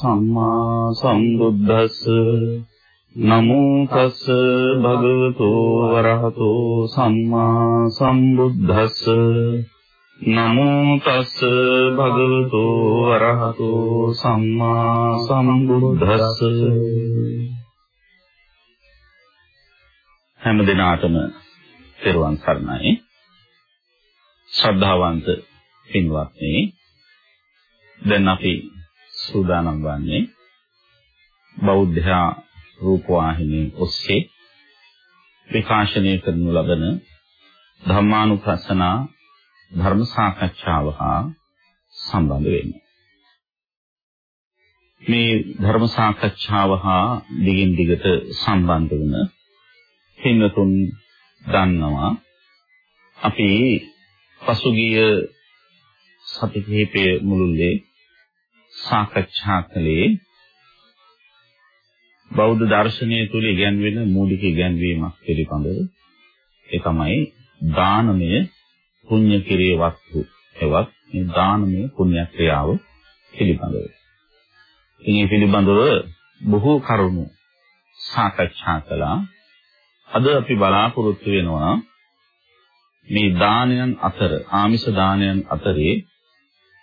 සම්මා සම්බුද්දස්ස නමෝ තස් භගවතු වරහතෝ සම්මා සම්බුද්දස්ස නමෝ තස් භගවතු වරහතෝ සම්මා සම්බුද්දස්ස හැම දිනාටම පෙරවන් සරණයි. ශ්‍රද්ධාවන්ත පින්වත්නි දැන් අපි සූදානම් වන්නේ බෞද්ධ රූපවාහිනිය ඔස්සේ විකාශනය කරනු ලබන ධර්මානුපස්සනා ධර්ම සාකච්ඡාව හා සම්බන්ධ වෙන්නේ. මේ ධර්ම සාකච්ඡාව හා දිගින් දිගට සම්බන්ධ වන හින්නතුන් දන්නවා අපි පසුගිය සති කිහිපයේ මුළුල්ලේ සාකච්ඡා කළේ බෞද්ධ දර්ශනය තුල ඉගැන්වෙන මූලික ඉගැන්වීමක් පිළිබඳව ඒ තමයි දානමය පුණ්‍ය කිරිය වස්තු එවත් මේ දානමය පුණ්‍ය ක්‍රියාව පිළිබඳව. ඉතින් පිළිබඳව බොහෝ කරුණු සාකච්ඡා කළා. අද අපි බලාපොරොත්තු වෙනවා මේ දානයන් අතර ආමිෂ දානයන් අතරේ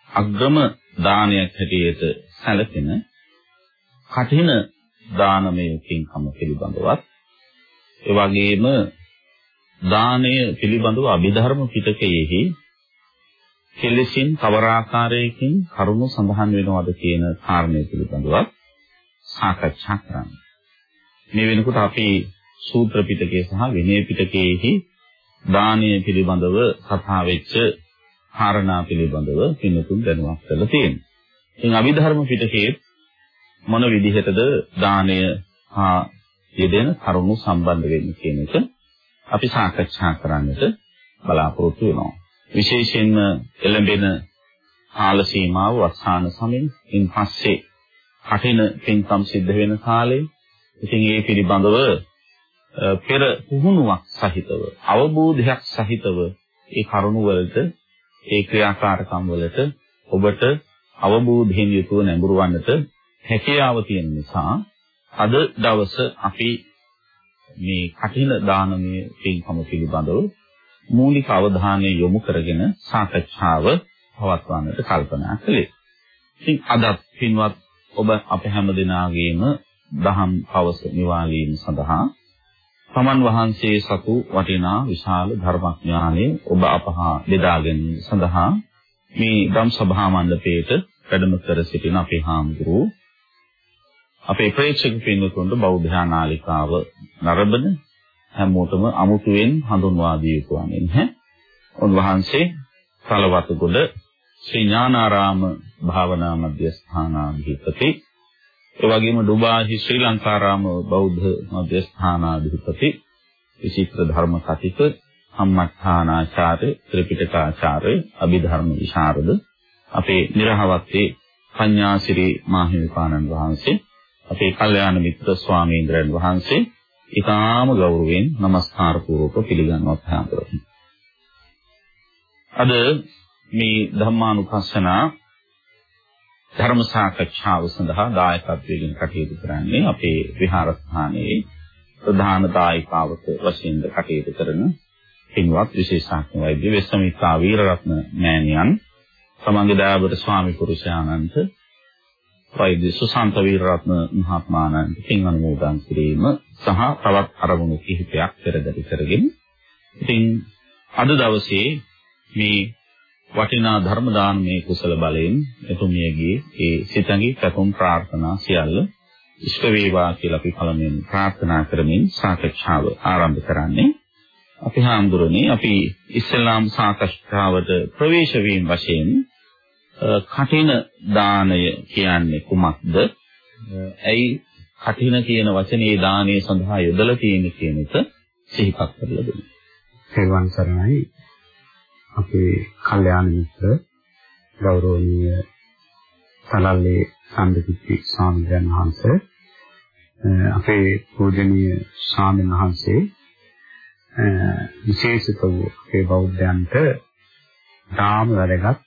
අග්‍රම දානයක් හැටියට සැලකෙන කඨින දානමය පින්කම පිළිබඳවත් ඒ වගේම දානය පිළිබඳව අභිධර්ම පිටකයේහි කෙලෙසින් කවර ආකාරයකින් කරුණු සඳහන් වෙනවද කියන කාරණය පිළිබඳවත් සාකච්ඡා කරන්න. මේ වෙනකොට අපි සූත්‍ර පිටකයේ සහ විනය පිටකයේහි දානය පිළිබඳව කතා වෙච්ච කාරණා පිළිබඳව පින්තුන් දැනුවත් කරලා තියෙනවා. ඉතින් අභිධර්ම පිටකයේ මොන විදිහටද දානය හා යෙදෙන කරුණු සම්බන්ධ වෙන්නේ කියන එක අපි සාකච්ඡා කරන්නට බලාපොරොත්තු වෙනවා. විශේෂයෙන්ම එළඹෙන කාල සීමාව වස්සාන සමයෙන් ඉන් පස්සේ කටින පින්කම් සිද්ධ වෙන කාලේ ඉතින් ඒ පිළිබඳව පෙර පුහුණුවක් සහිතව අවබෝධයක් සහිතව ඒ කරුණු වලට ඒ ක්‍රියාකාරකම් වලට ඔබට අවබෝධයෙන් යුතුව නැඹුරවන්නට හැකියාව තියෙන නිසා අද දවස අපි මේ කඨින දානමය පින්කම පිළිබඳව මූලික අවධානය යොමු කරගෙන සාකච්ඡාව පවත්වන්නට කල්පනා කළේ. ඉතින් අද පින්වත් ඔබ අප හැම දිනාගේම දහම් පවස නිවාලීම සඳහා සමන් වහන්සේ සතු වටිනා විශාල ධර්මඥානය ඔබ අපහා බෙදා ගැනීම සඳහා මේ ධම් සභා මණ්ඩපයේට වැඩම කර සිටින අපේ හාමුදුරුවෝ අපේ ප්‍රේක්ෂක පින්වතුන්ට බෞද්ධ නාලිකාව නරඹන හැමෝටම අමුතුවෙන් හඳුන්වා දිය යුතු වන්නේ නැහැ. උන්වහන්සේ කලවතුගොඩ ශ්‍රී ඥානාරාම භාවනා මධ්‍යස්ථානාධිපති ඒ වගේම ඩුබාහි ශ්‍රී ලංකාරාම බෞද්ධ මධ්‍යස්ථානාධිපති විචිත්‍ර ධර්ම කතික සම්මත්ථානාචාර්ය ත්‍රිපිටකාචාර්ය අභිධර්ම විශාරද අපේ නිරහවත්තේ පඤ්ඤාසිරි මාහිමිපාණන් වහන්සේ අපේ කල්යාණ මිත්‍ර ස්වාමීන්ද්‍රයන් වහන්සේ ඊටාම ගෞරවයෙන් নমස්කාර පූර්වක පිළිගන්නවා ප්‍රාන්තරයි. අද මේ ධම්මානුපස්සනා ධර්ම සාකච්ඡාව සඳහා දායකත්වයෙන් කටයුතු කරන්නේ අපේ විහාරස්ථානයේ ප්‍රධාන දායකාවක වශයෙන් කටයුතු කරන පින්වත් විශේෂඥ වෛද්‍ය වෙස්සමිතා වීරරත්න මෑණියන් සමංග දායබට ස්වාමි පුරුෂයාණන්ට වෛද්‍ය සුසාන්ත වීරරත්න මහත්මයාණන් පින් අනුමෝදන් කිරීම සහ තවත් අරමුණු කිහිපයක් පෙරදරි කරගෙන ඉතින් අද දවසේ මේ වටිනා ධර්ම දානමේ කුසල බලයෙන් එතුමියගේ ඒ සිතඟි පැතුම් ප්‍රාර්ථනා සියල්ල ඉෂ්ට වේවා කියලා අපි පළමුවෙන් ප්‍රාර්ථනා කරමින් සාකච්ඡාව ආරම්භ කරන්නේ අපි හාමුදුරනේ අපි ඉස්ලාම් සාකච්ඡාවට ප්‍රවේශ වීම වශයෙන් කඨින දානය කියන්නේ කුමක්ද? ඇයි කඨින කියන වචනේ දානයේ සඳහා යොදලා තියෙන්නේ කියන එක සිහිපත් කරලා දෙන්න. සර්වන් සරණයි අපේ කල්යාණ මිත්‍ර ගෞරවනීය සලල්ලේ සම්දිප්පි ස්වාමීන් වහන්සේ අපේ පූජනීය ස්වාමීන් වහන්සේ විශේෂිත වූ අපේ බෞද්ධයන්ට තාම වැදගත්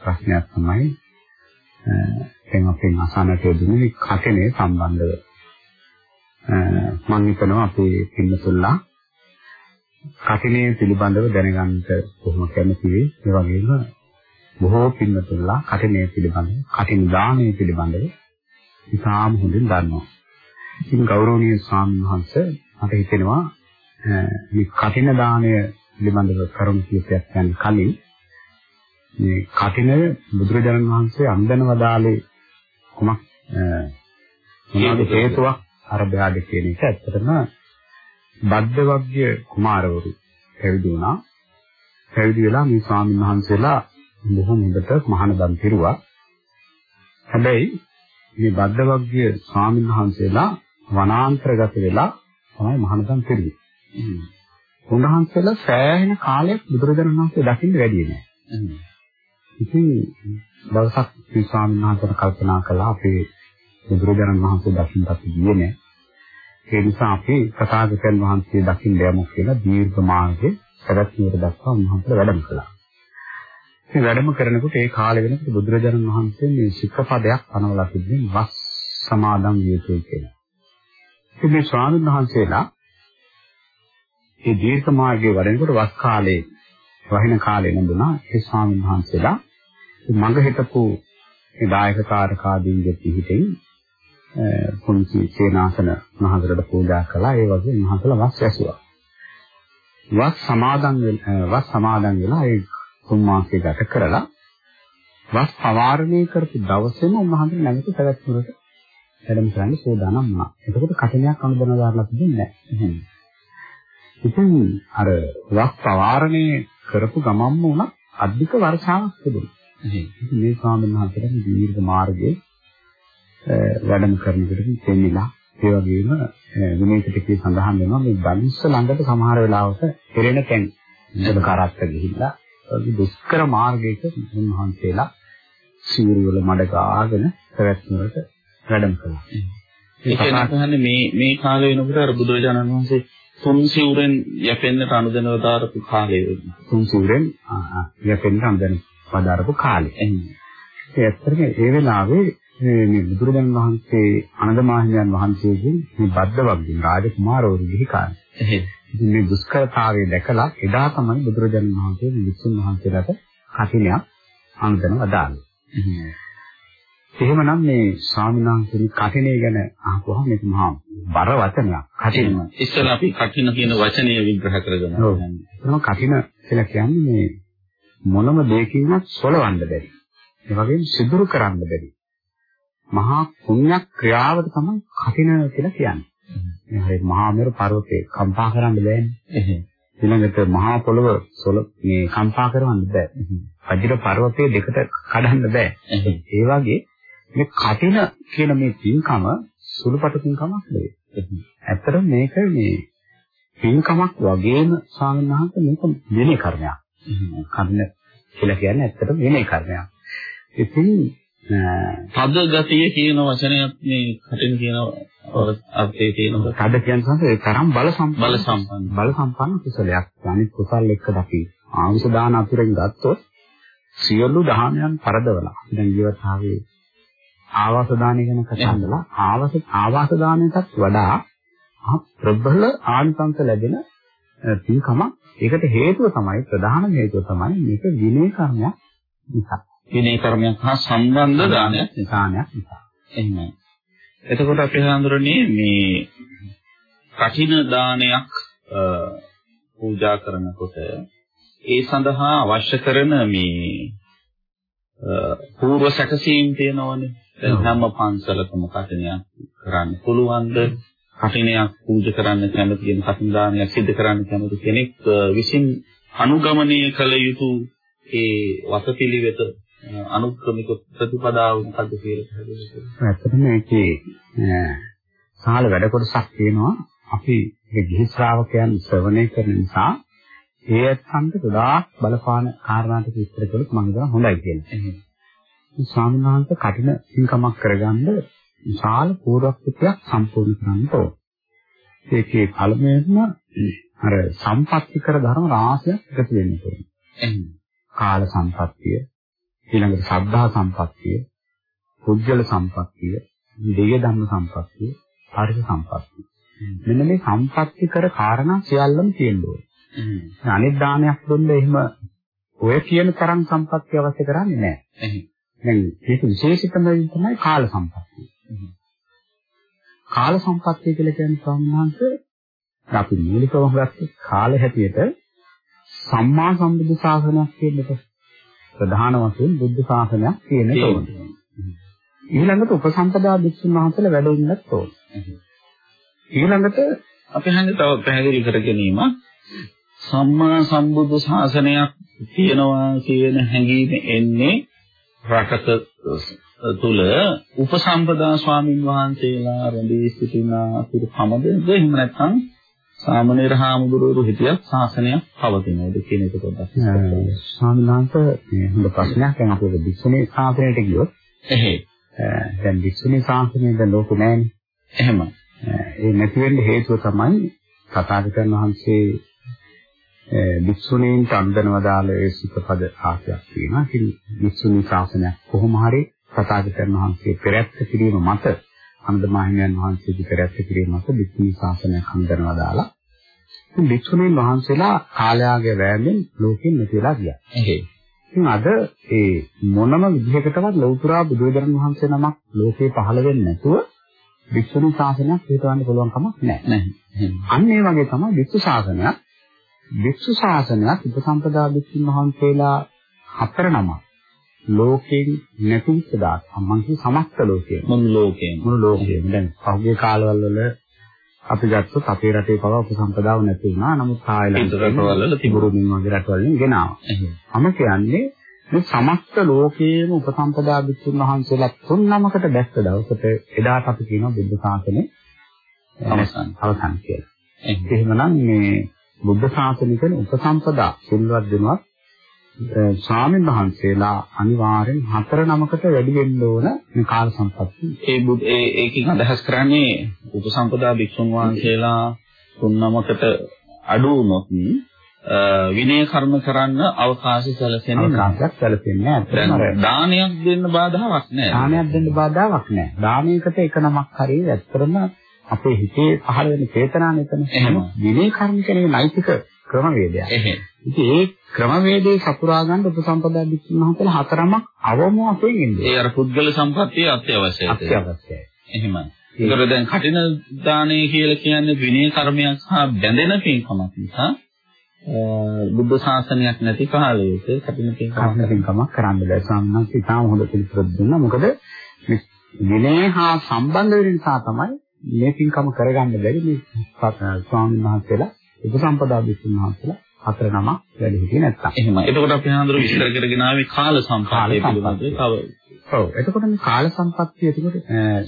ප්‍රශ්නයක් තමයි දැන් අපේ අසන්නට යෙදුනේ කටනේ සම්බන්ධව. මම හිතනවා අපේ පින්නතුල්ලා කටිනේ පිළිබඳව දැනගන්න කොහොම කැමති වෙයි. ඒ වගේම බොහෝ පින්නතුල්ලා කටිනේ පිළිබඳව, කටින දාණය පිළිබඳව ඉතාම හොඳින් දන්නවා. ඉතින් ගෞරවනීය ස්වාමීන් වහන්සේ මට හිතෙනවා මේ කටින දාණය පිළිබඳව කරුණු කිහිපයක් යන කලින් මේ කටිනය බුදුරජාණන් වහන්සේ අන්දන වදාලේ කොමක් මොනවාද හේතුවක් අරබයාද කියන එක ඇත්තටම බද්දවග්ග්‍ය කුමාරවරු පැවිදි වුණා. පැවිදි වෙලා මේ ස්වාමීන් වහන්සේලා බොහොම හොඳට මහානදම් පිරුවා. හැබැයි මේ බද්දවග්ග්‍ය ස්වාමීන් වහන්සේලා වනාන්තරගත වෙලා තමයි මහානදම් පිරුවේ. උන්වහන්සේලා සෑහෙන කාලයක් බුදුරජාණන් වහන්සේ දකින්න වැඩි නෑ. ඉතින් දවසක් මේ ස්වාමීන් වහන්සේට කල්පනා කළා අපේ බුදුරජාණන් වහන්සේ දකින්නත් ගියේ නෑ. ඒ නිසා අපි ප්‍රසාදකයන් වහන්සේ දකින්න යමු කියලා දීර්ඝ මාර්ගයේ සරත්නියර දක්වා උන්වහන්සේ වැඩම කළා. ඉතින් වැඩම කරනකොට ඒ කාලේ වෙනකොට බුදුරජාණන් වහන්සේ මේ ශික්ෂාපදයක් අනවලා තිබෙන වස් සමාදන් විය යුතුයි කියලා. ඉතින් මේ ස්වාමීන් වහන්සේලා මේ දීර්ඝ මාර්ගයේ වඩනකොට වස් කාලේ වහින කාලේ නඳුනා ඒ ස්වාමීන් වහන්සේලා මඟ හිටපු ඒ දායක කාරකාදීන්ගේ පිහිටින් පුංචි සේනාසන මහදරට පූජා කළා. ඒ වගේ මහසල වස් ඇසුවා. වස් සමාදන් වස් සමාදන් වෙලා ඒ තුන් මාසෙ ගත කරලා වස් පවාරණය කරපු දවසේම උන්වහන්සේ නැවත පැවැත්මුරට වැඩම කරන්න සූදානම් වුණා. එතකොට කටනයක් අනුබන දාලා තිබුණේ නැහැ. ඉතින් අර වස් පවාරණය කරපු ගමම්ම උනා අධික වර්ෂාවක් තිබුණා. මේ ස්වාමීන් වහන්සේට දීර්ඝ මාර්ගයේ වැඩම කරනකොට තෙන්නිලා ඒ වගේම විනය පිටකේ සඳහන් වෙනවා මේ ධනුස්ස ළඟට සමහර වෙලාවට පෙරෙන තැන් ඉඳ කරත්ත ගිහිල්ලා දුෂ්කර මාර්ගයක උන්වහන්සේලා සිවුරු වල මඩ ගාගෙන පැවැත්මකට වැඩම කළා. ඒ කියන්නේ මේ මේ කාලේ වෙනකොට අර බුදුරජාණන් වහන්සේ තුන් සිවුරෙන් යැපෙන්නට අනුදැනව දාරපු කාලේ තුන් සිවුරෙන් යැපෙන්නට අනුදැන වදාරපු කාලේ. ඒ ඇත්තටම ඒ වෙලාවේ මේ බුදුරජාණන් වහන්සේ අනදමාහිමියන් වහන්සේගෙන් මේ බද්දවග්ගින් රාජකුමාරවරු ගිහි කාලේ. ඉතින් මේ දුෂ්කරතාවය දැකලා එදා තමයි බුදුරජාණන් වහන්සේ විසුණු වහන්සේලාට කටිනයක් අනුදැන වදාළේ. එහෙමනම් මේ වහන්සේගේ කටිනේ ගැන අහපුවහම මේක මහා බර වචනයක්. කටින. ඉස්සෙල්ලා අපි කටින කියන වචනය විග්‍රහ කරගමු. ඔව්. එහෙනම් කටින කියලා කියන්නේ මේ මොනම දෙයකින්වත් සොලවන්න බැරි. ඒ වගේම සිදුරු කරන්න බැරි. මහා පුණ්‍ය ක්‍රියාවට තමයි කටින කියලා කියන්නේ. මේ හරිය මහා මෙරු පර්වතේ කම්පා කරන්න බෑනේ. ඊළඟට මහා පොළව සොල මේ කම්පා කරවන්න බෑ. වජිර පර්වතයේ දෙකට කඩන්න බෑ. ඒ වගේ මේ කටින කියන මේ පින්කම සුළුපටු පින්කමක් නෙවෙයි. ඇත්තටම මේක මේ පින්කමක් වගේම සාමනහක මේක විනය කර්මයක්. කර්ම කියලා කියන්නේ ඇත්තටම විනය කර්මයක්. ඉතින් තද ගතිය කියන වචනයත් මේ කටින් කියන අර්ථයේ තියෙනවා. තද කියන සංසේ තරම් බල සම්පන්න බල සම්පන්න බල සම්පන්න කුසලයක්. අනිත් කුසල් එක්ක අපි ආංශ දාන අතුරෙන් ගත්තොත් සියලු දහමයන් පරදවලා. දැන් ජීවිතාවේ ආවාස දානය ගැන කතා කරලා ආවාස ආවාස දානයටත් වඩා ප්‍රබල ආනිසංස ලැබෙන පින්කම ඒකට හේතුව තමයි ප්‍රධාන හේතුව තමයි මේක විනය කර්මයක් නිසා. විනය කර්මයක් හා සම්බන්ධ දානයක් නිසානයක් නිසා. එහෙමයි. එතකොට අපි හඳුරන්නේ මේ කඨින දානයක් පූජා කරනකොට ඒ සඳහා අවශ්‍ය කරන මේ පූර්ව සැකසීම් තියෙනවනේ. දැන් හැම පන්සලකම කඨිනයක් කරන්න පුළුවන්ද? කඨිනයක් පූජා කරන්න කැමති කෙනෙක් කඨින දානයක් සිදු කරන්න කැමති කෙනෙක් විසින් අනුගමනය කළ යුතු ඒ වතපිළිවෙත අනුක්‍රමික ප්‍රතිපදාව මොකද්ද කියලා කරන්න. ඇත්තටම ඒකේ සාහල වැඩ කොටසක් තියෙනවා. අපි මේ ගිහි ශ්‍රාවකයන් ශ්‍රවණය කරන නිසා ඒ අත්හන්ට ගොඩාක් බලපාන කාරණා ටික විස්තර කළොත් මම හිතනවා හොඳයි කියලා. ස්වාමීන් වහන්සේ කටින පින්කමක් කරගන්න විශාල පූර්වක්‍ෘතියක් සම්පූර්ණ කරන්න ඕන. ඒකේ පළමුවෙන්ම අර සම්පත්‍ති කර ධර්ම රාශියක් එකතු වෙන්න ඕනේ. කාල සම්පත්තිය, ඊළඟට සද්ධා සම්පත්තිය, පුජ්‍යල සම්පත්තිය, දෙය ධම්ම සම්පත්තිය, පරිස සම්පත්තිය. මෙන්න මේ සම්පත්‍ති කර කාරණා සියල්ලම තියෙනවා. අනිත් දානයක් දුන්න එහෙම ඔය කියන තරම් සම්පත්තිය අවශ්‍ය කරන්නේ නැහැ. දැන් මේක විශේෂිතම තමයි කාල සම්පත්තිය. කාල සම්පත්තිය කියලා කියන්නේ සම්මාංශ අපි මූලිකවම ගත්තේ කාල හැටියට සම්මා සම්බුද්ධ ශාසනයක් කියනකොට ප්‍රධාන වශයෙන් බුද්ධ ශාසනයක් කියන තෝරන. ඊළඟට උපසම්පදා භික්ෂුන් වහන්සේලා වැඩ ඉන්නත් ඕන. ඊළඟට අපි හන්නේ තව පැහැදිලි කර ගැනීම සම්මා සම්බුද්ධ ශාසනයක් තියෙනවා කියන හැඟීම එන්නේ රටක තුල උපසම්පදා ස්වාමින් වහන්සේලා රැඳී සිටින අතුරු පමදද එහෙම නැත්නම් සාමණේර හාමුදුරුවෝ හිටියත් ශාසනයක් පවතිනවද කියන එක පොඩ්ඩක් ස්වාමීන් වහන්සේ මේ හොඳ ප්‍රශ්නයක්. දැන් අපි වික්ෂුණී ශාසනයට ගියොත් එහේ දැන් වික්ෂුණී ශාසනය දැන් ලෝකෙ නැහැනේ එහෙම ඒ නැති වෙන්න හේතුව තමයි තථාගතයන් වහන්සේ වික්ෂුණීන්ට අන්දනවදාල ඒ සුපපද ආශයක් තියෙනවා. ඉතින් වික්ෂුණී ශාසනයක් කොහොම හරි තථාගතයන් වහන්සේ පෙරැත්ත කිරීම මත අනදමාහිමියන් වහන්සේගේ පෙරැත්ත කිරීම මත වික්ෂුණී ශාසනයක් අන්දනවදාලා ඉතින් වික්ෂුණීන් වහන්සේලා කාලයාගේ වෑමෙන් ලෝකෙන් නැතිලා ගියා. එහෙයි. ඉතින් අද ඒ මොනම විදිහකටවත් ලෞතර බුදුරජාණන් වහන්සේ නමක් ලෝකේ පහළ වෙන්නේ නැතුව වික්ෂුණී ශාසනයක් හේතුවන්න පුළුවන් කමක් නැහැ. අන්න ඒ වගේ තමයි වික්ෂු ශාසනයක් වික්ෂු ශාසනයක් උපසම්පදා භික්ෂුන් වහන්සේලා හතර නම ලෝකෙන් නැතිවෙච්ච දාත් මම කිය සමස්ත ලෝකයෙන් මුළු ලෝකයෙන් මුළු ලෝකයෙන් දැන් පහුගිය කාලවල වල අපි ගත්තොත් අපේ රටේ පවා උපසම්පදාව නැති වුණා. නමුත් තායිලන්ත රටවල තිබුරුමින් වගේ රටවලින් ගෙනාවා. මම කියන්නේ මේ සමස්ත ලෝකයේම උපසම්පදා භික්ෂුන් වහන්සේලා තුන් නමකට දැස්ස දවසට එදාට අපි කියනවා බුද්ධ ශාසනේ අවසන්. අවසන් කියලා. එහෙමනම් මේ බුද්ධ ශාසනික උපසම්පදා සිල්වත් දෙනවත් ස්වාමීන් වහන්සේලා අනිවාර්යෙන් හතර නමකට වැඩි වෙන්න ඕන මේ කාල සම්පත්තිය. ඒ ඒ ඒකෙන් අදහස් කරන්නේ උපසම්පදා භික්ෂුන් වහන්සේලා තුන් නමකට අඩු වුණොත් විනය කර්ම කරන්න අවකාශය සැලසෙන්නේ අවකාශයක් සැලසෙන්නේ නැහැ. දානයක් දෙන්න බාධාවක් නැහැ. දානයක් දෙන්න බාධාවක් නැහැ. දානයකට එක නමක් හරි ඇත්තටම අපේ හිතේ පහළ වෙන චේතනා මෙතන. එහෙම. විනය කර්ම කියන්නේ නෛතික ක්‍රමවේදයක්. ඉතින් ඒ ක්‍රමවේදේ සපුරා ගන්න උපසම්පදා භික්ෂුන් වහන්සේලා හතරමක් අවම වශයෙන් ඉන්නේ. ඒ අර පුද්ගල සම්පත්තිය අත්‍යවශ්‍යයි. අත්‍යවශ්‍යයි. එහෙමයි. ඒතර දැන් කටින දානය කියලා කියන්නේ විනය කර්මයක් හා බැඳෙන පින්කමක් නිසා බුද්ධ ශාසනයක් නැති කාලයක කටින පින්කමක් කරන්න බෑ. ස්වාමීන් වහන්සේ ඉතාම හොඳ පිළිතුරක් දුන්නා. මොකද මේ විනය හා සම්බන්ධ වෙන නිසා තමයි මේ පින්කම කරගන්න බැරි මේ ස්වාමීන් වහන්සේලා උපසම්පදා භික්ෂුන් වහන්සේලා හතර නම වැඩි හිටියේ නැත්තම්. එහෙමයි. එතකොට අපි හඳුරු විස්තර කරගෙන ආවේ කාල සම්පාදයේ පිළිබඳව තව. ඔව්. එතකොට මේ කාල සම්පත්තිය එතකොට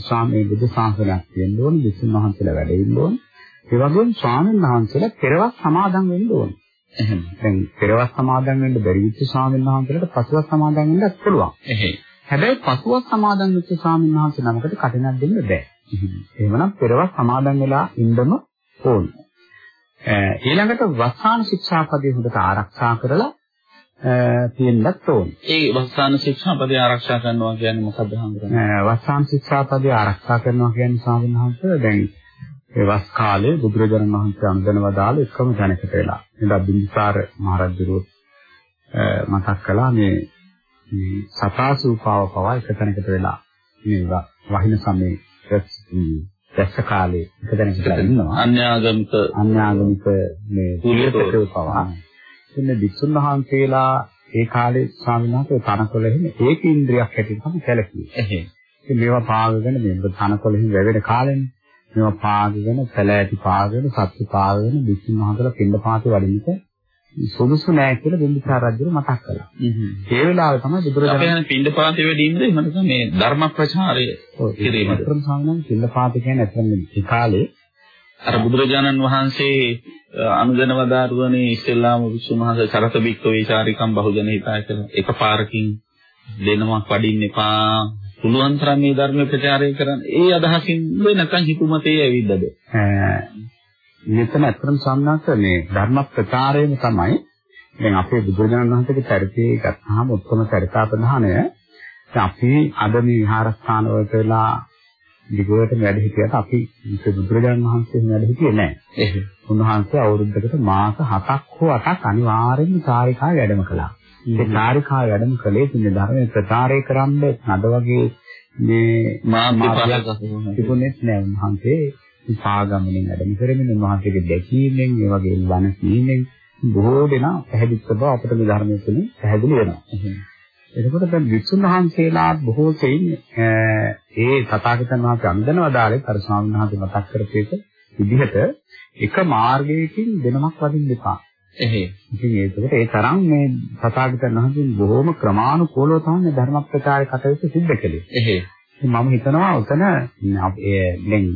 ස්වාමී බුදු ශාසනයක් තියෙන්න ඕනේ, භික්ෂුන් වහන්සේලා වැඩ ඉන්න ඕනේ. ඒ වගේම ස්වාමීන් වහන්සේලා පෙරවස් සමාදන් වෙන්න ඕනේ. එහෙම. දැන් පෙරවස් සමාදන් වෙන්න බැරි විච්ච ස්වාමීන් වහන්සේලාට පසුවස් සමාදන් වෙන්නත් පුළුවන්. එහෙයි. හැබැයි පසුවස් සමාදන් වෙච්ච ස්වාමීන් වහන්සේ නමකට කටනක් දෙන්න බෑ. එහෙමනම් පෙරවස් සමාදන් වෙලා ඉන්නම ඕනේ. ඊළඟට වස්සාන ශික්ෂාපදේ හොඳට ආරක්ෂා කරලා තියෙන්නත් ඕනේ. ඒ වස්සාන ශික්ෂාපදේ ආරක්ෂා කරනවා කියන්නේ මොකක්ද හඳුනන්නේ? වස්සාන ශික්ෂාපදේ ආරක්ෂා කරනවා කියන්නේ ස්වාමීන් වහන්සේ දැන් ඒ වස් කාලේ බුදුරජාණන් වහන්සේ අනුදැනවදාල එකම තැනකට වෙලා. එදා බිම්බිසාර මහරජුරුව මතක් කළා මේ මේ සතාසූපාව පවා එක තැනකට වෙලා මේ වහින සමේ දැස්ස කාලේ එක තැනකට ඉන්නවා. අන්‍යාගමික අන්‍යාගමික මේ පුලියතකව පවා. ඉතින් විසුණු වහන්සේලා ඒ කාලේ ස්වාමීන් වහන්සේ තනකොළ එහෙම ඒක ඉන්ද්‍රියක් හැටියට තමයි සැලකුවේ. එහෙම. ඉතින් මේවා පාගගෙන මේ තනකොළ එහෙම වැවෙන කාලෙනේ. මේවා පාගගෙන සැලෑටි පාගගෙන සත්තු පාගගෙන විසුණු වහන්සේලා පින්න පාතේ වඩින්නට සුදුසු නෑ කියලා බිම්බිසාර රජු මතක් කළා. ඒ වෙලාවේ තමයි බුදුරජාණන් අපි යන පින්ඩපාතේ වැඩි ඉන්නේ එහෙම නැත්නම් මේ ධර්ම ප්‍රචාරය කිරීමද? අතරම සාමාන්‍යයෙන් පින්ඩපාත කියන්නේ අතරම මේ කාලේ අර බුදුරජාණන් වහන්සේ අනුදැන වදාරුවනේ ඉස්ලාම විසුණු මහස චරත බික්කෝ විචාරිකම් බහුජන හිතාය කියලා එකපාරකින් දෙනමක් වඩින්න එපා පුළුවන් තරම් මේ ධර්ම ප්‍රචාරය කරන්න. ඒ අදහසින් නැත්නම් හිතුමතේ ඇවිද්දද? මෙතන අත්‍තරම් සම්මාස මේ ධර්ම ප්‍රචාරයම තමයි දැන් අපේ බුදුරජාණන් වහන්සේගේ චරිතය ගත්තාම උත්තම චරිතාපදානය අපි අද මේ විහාරස්ථාන වලට වෙලා දිගට වැඩ හිටියට අපි බුදුරජාණන් වහන්සේ වැඩ හිටියේ නැහැ. එහෙම. උන්වහන්සේ අවුරුද්දකට මාස 7ක් හෝ 8ක් අනිවාර්යෙන්ම චාරිකාව වැඩම කළා. ඒ චාරිකාව වැඩම කළේ තුනේ ධර්මයේ ප්‍රචාරය කරන්න නඩ වගේ මේ මාධ්‍ය තිබුණෙත් නෑ උන්වහන්සේ පාගමනින් වැඩම කරමින් උන්වහන්සේගේ දැකීමෙන් ඒ වගේ වන කීමෙන් බොහෝ දෙනා පැහැදිලි බව අපට මේ ධර්මයේ තුලින් පැහැදිලි වෙනවා. එතකොට දැන් විසුණු වහන්සේලා බොහෝ සෙයින් ඒ තථාගතයන් වහන්සේ අන්දනවදාලේ අර ස්වාමීන් වහන්සේ මතක් කරපේක විදිහට එක මාර්ගයකින් දෙනමක් වදින්න එපා. එහෙයි. ඉතින් ඒකට ඒ තරම් මේ තථාගතයන් වහන්සේ බොහොම ක්‍රමානුකූලව තමයි ධර්ම ප්‍රචාරය කටයුතු සිද්ධ කළේ. එහෙයි. මම හිතනවා උතන දැන්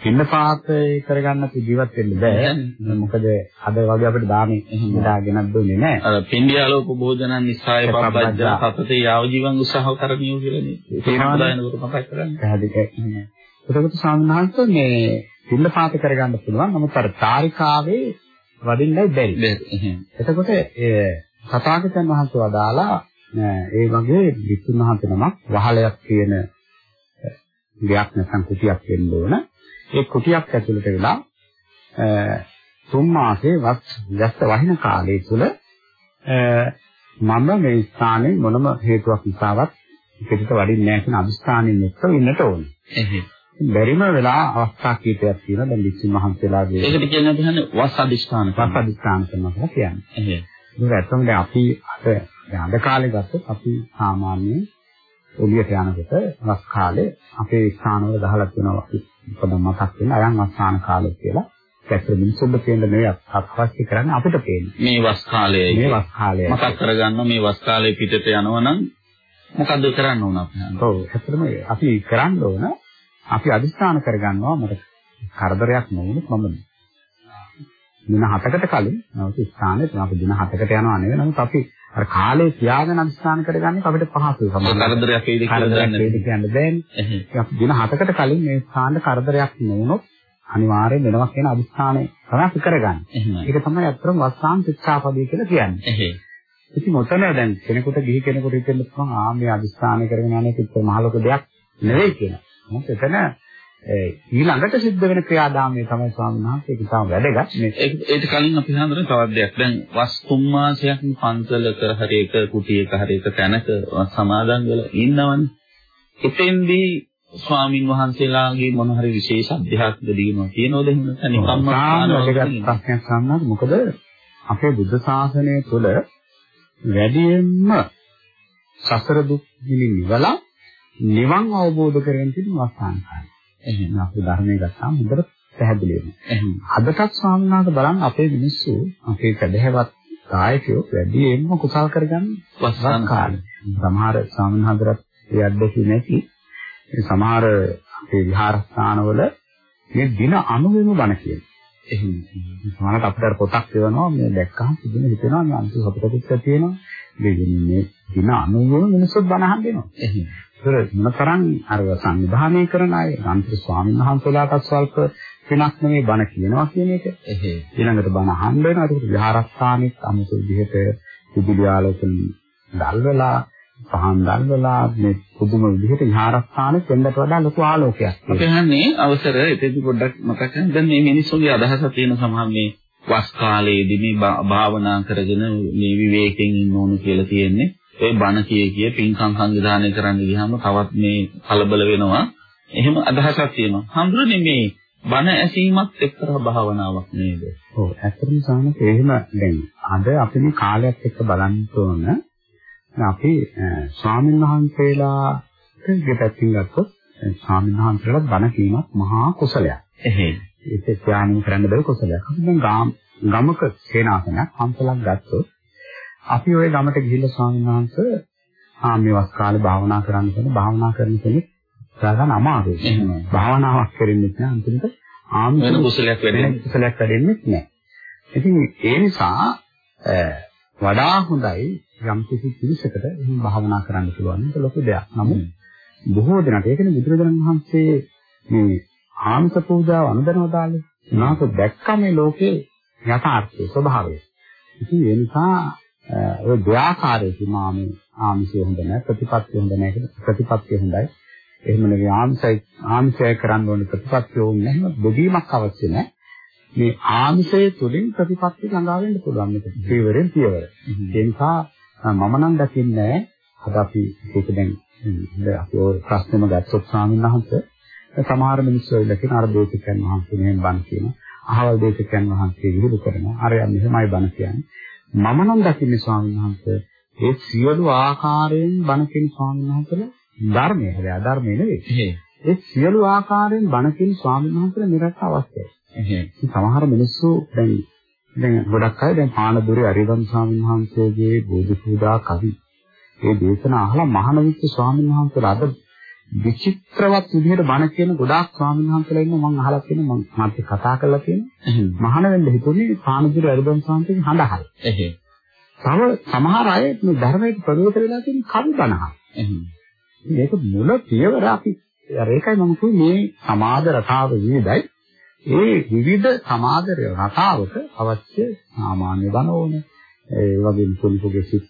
පින්නපාතේ කරගන්න ජීවත් වෙන්න බෑ. මොකද අද වගේ අපිට දානේ හදාගෙනත් දුන්නේ නෑ. අර පින්ඩියාලෝක භෝජනන් නිසාය පබ්බජ්ජා සතතේ යාව ජීවන් උත්සාහ කරමියෝ කියලානේ. ඒනවා දානකොට මතක් කරන්නේ. පැහැදිලි. එතකොට සාමනාන්ත මේ පින්නපාත කරගන්න පුළුවන්. නමුත් අර තාරිකාවේ වදින්නයි බැරි. එතකොට ඒ සතාගතයන් වහන්සේ වදාලා ඒ වගේ විසුණු මහත නමක් වහලයක් තියෙන ගයක් නැත්නම් කුටියක් වෙන්න ඕන. ඒ කුටියක් ඇතුළට වෙලා තුන් මාසේ වැස්ස වහින කාලය තුල මම මේ ස්ථානයේ මොනම හේතුවක් නිසාවත් පිටිට වඩින්නේ නැහැ කියන අදිස්ථානෙන් එක්ක ඉන්නට ඕනේ. එහෙයි. බැරිම වෙලා අවස්ථා කීපයක් තියෙනවා දැන් විසුණු මහන්සියලාගේ. ඒකට කියන්නේ අපි වස් අදිස්ථාන. වස් අදිස්ථාන කරනවා කියන්නේ. එහෙයි. ඒක ඇත්තම දැන් අපි අද අද කාලේ ගත්තොත් අපි සාමාන්‍යයෙන් එළියට යනකොට වස් කාලේ අපේ ස්ථානවල දහලා තියෙනවා අපි පොඩ්ඩක් මතක් වෙන අයන් වස්සාන කාලය කියලා. ඇත්තට මිනිස්සුන්ට පේන්න නෙවෙයි අවශ්‍ය කරන්නේ අපිට පේන්නේ. මේ වස් කාලයයි. මේ වස් කාලය. මතක් කරගන්න මේ වස් කාලේ පිටට යනවා නම් මොකද්ද කරන්න ඕන අපි? ඔව් ඇත්තටම අපි කරන්න ඕන අපි අදිස්ථාන කරගන්නවා මට කරදරයක් නොවුනොත් මම දින 7කට කලින් නැවත ස්ථානෙත් අපි දින 7කට යනවා නෙවෙයි නමුත් අපි අර කාලේ තියාගෙන අදිස්ථාන කරගන්න අපිට පහසුයි. කරදරයක් වේද කියලා දන්නේ කියන්න බෑනේ. අපි දින 7කට කලින් මේ ස්ථාන කරදරයක් නොවුනොත් අනිවාර්යෙන් වෙනවා කියන අදිස්ථානය තමයි කරගන්නේ. ඒක තමයි අත්‍තරම වස්සාන් ශික්ෂාපදේ කියලා කියන්නේ. ඉතින් ඔතන දැන් කෙනෙකුට ගිහි කෙනෙකුට හිතෙන්න පුළුවන් ආ මේ අදිස්ථානය කරගෙන යන්නේ කිත්ත මහ ලොකු දෙයක් නෙවෙයි කියලා. මොකද එතන ඊළඟට සිද්ධ වෙන ක්‍රියාදාමය තමයි ස්වාමීන් වහන්සේ ඒක තමයි වැදගත්. ඒක කලින් අපි හඳුනන තවත් දෙයක්. දැන් වස් තුන් මාසයක් පන්සලක හරි එක කුටියක හරි එක තැනක සමාදන් වෙලා ඉන්නවනේ. එතෙන්දී ස්වාමින් වහන්සේලාගේ මොන හරි විශේෂ අධ්‍යාත්මික දිනුවක් තියෙනවද එහෙම නිකම්ම වැදගත් ප්‍රශ්නයක් සම්මත මොකද අපේ බුද්ධ ශාසනය තුළ වැඩියෙන්ම සසර දුක් නිවලා නිවන් අවබෝධ කරගෙන තියෙන අවස්ථාන කාලය. එහෙනම් අපි ධර්මයේ ගත්තාම හොඳට පැහැදිලි වෙනවා. එහෙනම් අදටත් ස්වාමීන් වහන්සේ බලන්න අපේ මිනිස්සු අපේ කඩහැවත් කායකයෝ වැඩියෙන්ම කුසල් කරගන්න වසන් කාලේ. සමහර ස්වාමීන් වහන්සේලාත් ඒ අත්දැකීම් නැති සමහර අපේ විහාරස්ථානවල මේ දින 90ම බණ කියනවා. එහෙනම් සමහරට අපිට පොතක් දෙවනවා මේ දැක්කම සිදුන හිතෙනවා මේ අන්තිම සපතකුත් තියෙනවා. මේ දින 90ම මිනිස්සුත් බණ අහන් දෙනවා. එහෙනම් මොනතරම් අර සංවිධානය කරන අය අන්තිම ස්වාමීන් වහන්සේලාට ස්වල්ප වෙනස් නෙමෙයි බණ කියනවා කියන එක. එහෙ. ඊළඟට බණ අහන්න වෙනවා. ඒක විහාරස්ථානෙත් අමුතු විදිහට විදුලි ආලෝකෙන් දැල්වලා පහන් දැල්වලා මේ පුදුම විදිහට විහාරස්ථානෙත් වෙනදට වඩා ලොකු ආලෝකයක්. අපි හන්නේ අවසර එතෙදි පොඩ්ඩක් මතක් කරගන්න. දැන් මේ මිනිස්සුගේ අදහස තියෙන සමහර මේ වස් කාලයේදී මේ භාවනා කරගෙන මේ විවේකයෙන් ඉන්න ඕන කියලා තියෙන්නේ. ඒ බණ කිය කිය පින්කම් සංවිධානය කරන්න ගියාම තවත් මේ කලබල වෙනවා. එහෙම අදහසක් තියෙනවා. හඳුරන්නේ මේ බණ ඇසීමත් එක්තරා භාවනාවක් නේද? ඔව් ඇත්තටම සාමක එහෙම දැන් අද අපි මේ කාලයක් එක්ක බලන්න ඕන අපි ස්වාමීන් වහන්සේලා දෙපැත්තකින් ගත්තොත් ස්වාමීන් වහන්සේලා බණ කීමක් මහා කුසලයක්. එහෙයි. ඒක ත්‍යාගම් කරන්න බැරි කුසලයක්. අපි දැන් ගමක සේනාසනයක් හම්සලක් ගත්තොත් අපි ওই ගමට ගිහිල්ලා ස්වාමීන් වහන්සේ ආ මේ වස් කාලේ භාවනා කරන්න කියන භාවනා කරන කෙනෙක් ගන්න අමාරුයි. එහෙනම් භාවනාවක් කරන්නේ නැහැ අන්තිමට ආම් වෙන කුසලයක් වෙන්නේ කුසලයක් වැඩෙන්නේ නැහැ. ඉතින් ඒ නිසා වඩා හොඳයි යම් කිසි පිරිසකට එහෙම භාවනා කරන්න පුළුවන් ඒක ලොකු දෙයක්. නමුත් බොහෝ දෙනාට ඒකනේ බුදුරජාණන් වහන්සේ මේ ආමිත පූජාව අනුදැනව දාලේ. නාක දැක්කම මේ ලෝකේ යථාර්ථය ස්වභාවය. ඉතින් ඒ නිසා ඔය දෙආකාරයේ මාමේ ආමිෂය හොඳ නැහැ ප්‍රතිපත්තිය හොඳ නැහැ කියලා ප්‍රතිපත්තිය හොඳයි. එහෙම නෙවෙයි ආමිෂය ආමිෂය කරන්න ඕනේ ප්‍රතිපත්තිය ඕනේ නැහැ. බෙදීමක් අවශ්‍ය නැහැ. මේ ආමිෂය තුළින් ප්‍රතිපත්ති ළඟා වෙන්න පුළුවන් මේක පියවරෙන් පියවර. ඒ නිසා මම නම් දකින්නේ අද අපි ඒක දැන් අපි ඔය ප්‍රශ්නෙම ගත්තොත් ස්වාමීන් වහන්සේ සමහර මිනිස්සු වෙලා කියන අර දේශකයන් වහන්සේ මෙහෙම බණ කියන අහවල් දේශකයන් වහන්සේ විහිළු කරනවා අරයා මෙහෙමයි බණ කියන්නේ මම නම් දකින්නේ ස්වාමීන් වහන්සේ. ඒ සියලු ආකාරයෙන් බණ කියන ස්වාමීන් වහන්සේලා ධර්මයේ හැබැයි අධර්මයේ නෙවෙයි. ඒ සියලු ආකාරයෙන් බණ කියන ස්වාමීන් වහන්සේලා මෙරට අවශ්‍යයි. සමහර මිනිස්සු දැන් දැන් ගොඩක් අය දැන් පානදුරේ අරියදම් ස්වාමීන් වහන්සේගේ බෝධි පූජා කවි. ඒ දේශන අහලා මහානවිච්ච ස්වාමීන් වහන්සේලා අද විචිත්‍රවත් විදිහට බණ කියන ගොඩාක් ස්වාමීන් වහන්සේලා ඉන්න මම අහලා තියෙනවා මම මාත් කතා කරලා තියෙනවා. මහාන වෙන්න හිතුනේ පානදුරේ අරියදම් ස්වාමීන්ගේ හඬහල් එහෙම. තව සමහර අය මේ ධර්මයට ප්‍රවේශ වෙලා තියෙන කවි බණහල්. එහෙම. මේක මුල පියවර අපි අර ඒකයි මම කිව්වේ මේ සමාද රටාව විවිධයි. ඒ විවිධ සමාදර රටාවක අවශ්‍ය සාමාන්‍ය බණ ඕනේ. ඒ වගේම පොඩි සිත්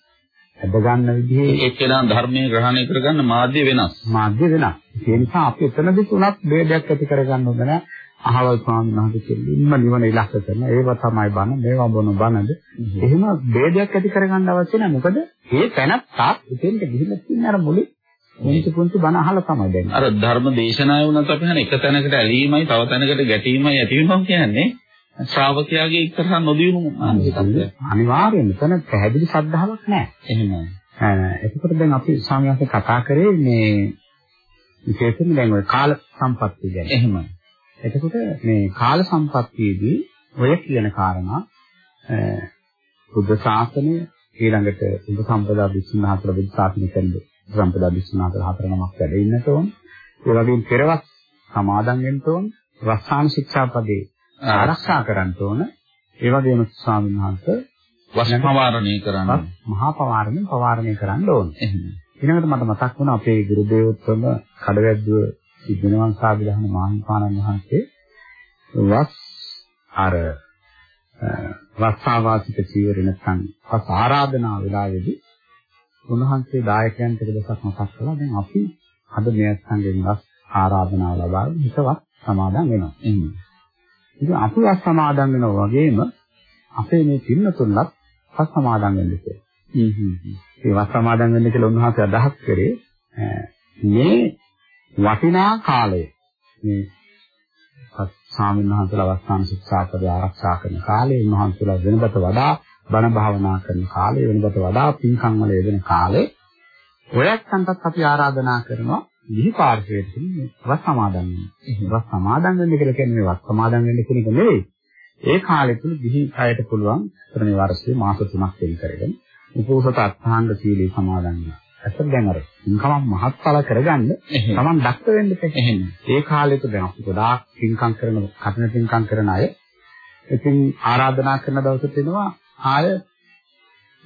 අද ගන්න විදිහේ එක්කෙනා ධර්මයේ ග්‍රහණය කරගන්න මාධ්‍ය වෙනස්. මාධ්‍ය වෙනස්. ඒ නිසා අපි එතනදී තුනක් ભેදයක් ඇති කරගන්න හොඳ නැහැ. අහවල් ස්වාමීන් වහන්සේ කෙල්ලින්ම නිවන ඉලක්ක කරන ඒවා තමයි බණ මේවා බොන බණද. එහෙම ભેදයක් ඇති කරගන්න අවශ්‍ය නැහැ. මොකද මේ තැනත් තාත් එතෙන්ට ගිහිල්ලා තියෙන අර මුලින් පුංචි පුංචි බණ අහලා තමයි දැන්. අර ධර්ම දේශනාව වුණත් අපි හන එක තැනකට ඇලීමයි තව තැනකට ගැටීමයි ඇති වෙනවා කියන්නේ ශ්‍රාවකයාගේ එක්තරා නොදියුණු මානසිකත්වයක්. අනිවාර්යයෙන්ම එතන පැහැදිලි ශ්‍රද්ධාවක් නැහැ. එහෙමයි. එතකොට දැන් අපි ස්වාමීන් කතා කරේ මේ විශේෂයෙන්ම දැන් ඔය කාල සම්පත්තිය ගැන. එහෙමයි. එතකොට මේ කාල සම්පත්තියේදී ඔය කියන කාරණා බුද්ධ ශාසනය ඊළඟට බුද්ධ සම්පදා විසුණුහතර බුද්ධ ශාසනය කියන්නේ සම්පදා විශ්වනාථ හතර නමක් වැඩ ඉන්නට ඕන. ඒ වගේම පෙරවස් සමාදන් වෙන්න ඕන. වස්සාන ශික්ෂාපදේ ආරක්ෂා කරන්න ඕන. ඒ වගේම ස්වාමීන් වහන්සේ වස් පවාරණය කරන්න. මහා පවාරණය පවාරණය කරන්න ඕන. එහෙනම් ඊළඟට මට මතක් වුණා අපේ ගුරු දේවෝත්තම කඩවැද්දුව සිද්ධනවන් සාධිදහන මහින්පාණන් වහන්සේ වස් අර වස්සාවාසික චීවර නැත්නම් වස් ආරාධනා වෙලාවේදී උන්වහන්සේ දායකයන්ට දවසක් මතක් කළා දැන් අපි අද මෙයත් සංගෙන් වස් ආරාධනාව ලබාගෙන හිතවත් සමාදන් වෙනවා. එන්නේ. ඉතින් අපි වස් සමාදන් වෙනවා වගේම අපේ මේ පින්නතුන්ලත් වස් සමාදන් වෙන්න කියලා. හ්ම් හ්ම්. ඒ වස් සමාදන් වෙන්න කියලා උන්වහන්සේ අදහස් කරේ මේ වටිනා කාලය මේ ස්වාමීන් වහන්සේලා අවස්ථාන ශික්ෂා කර ආරක්ෂා කරන කාලේ උන්වහන්සේලා වෙනකට වඩා බණ භාවනා කරන කාලේ වෙනකට වඩා පින්කම් වල යෙදෙන කාලේ ඔයත්න්ටත් අපි ආරාධනා කරනවා දිහි පාර්ශ්වයට වස් සමාදන් වෙන්න. වස් සමාදන් වෙන්න කියලා කියන්නේ වස් සමාදන් වෙන්න කියන එක නෙවෙයි. ඒ කාලෙ තුල දිහි අයට පුළුවන් ක්‍රමයේ වර්ෂයේ මාස 3ක් දෙල් කරගෙන උපෝසත අත්හාංග සීලී සමාදන් වෙනවා. ඇත්තට දැන් අර පින්කම මහත්ඵල කරගන්න තමන් දක්ෂ වෙන්න එහෙම. ඒ කාලෙක දැන් අපි ගොඩාක් පින්කම් කරන කටන පින්කම් කරන අය ඉතින් ආරාධනා කරන දවසට එනවා ආය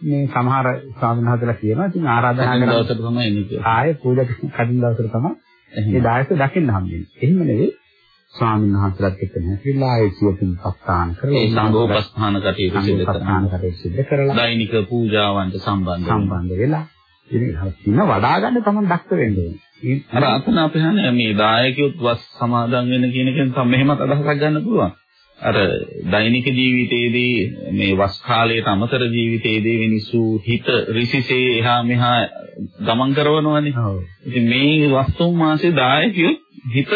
මේ සමහර ස්වාමීන් වහන්සේලා කියනවා ඉතින් ආරාධනා කරන දවසට තමයි එන්නේ කියලා. ආයේ පූජා කඩින් දවසට තමයි මේ දායක දකින්න හම්බෙන්නේ. එහෙම නෙවෙයි ස්වාමීන් වහන්සේලාත් එක්ක නැතිලා ඒ සියතින් පස්තාන කරලා ඒ සංඝෝපස්ථාන කටයුතු සිදු කරන කටයුතු සිදු කරලා දෛනික පූජාවන්ට සම්බන්ධ සම්බන්ධ වෙලා ඉතින් හින වඩා ගන්න තමයි දක්ෂ වෙන්න. අර අතන අපි හන්නේ මේ දායකයොත් වස් සමාදන් වෙන කියන එකෙන් තමයි මෙහෙමත් අදහසක් ගන්න පුළුවන්. අර දෛනික ජීවිතයේදී මේ වස් කාලයට අමතර ජීවිතයේදී මිනිස්සු හිත රිසිසේ එහා මෙහා ගමන් කරනවනේ. ඔව්. ඉතින් මේ වස්තුන් මාසේ දායකයෝ හිත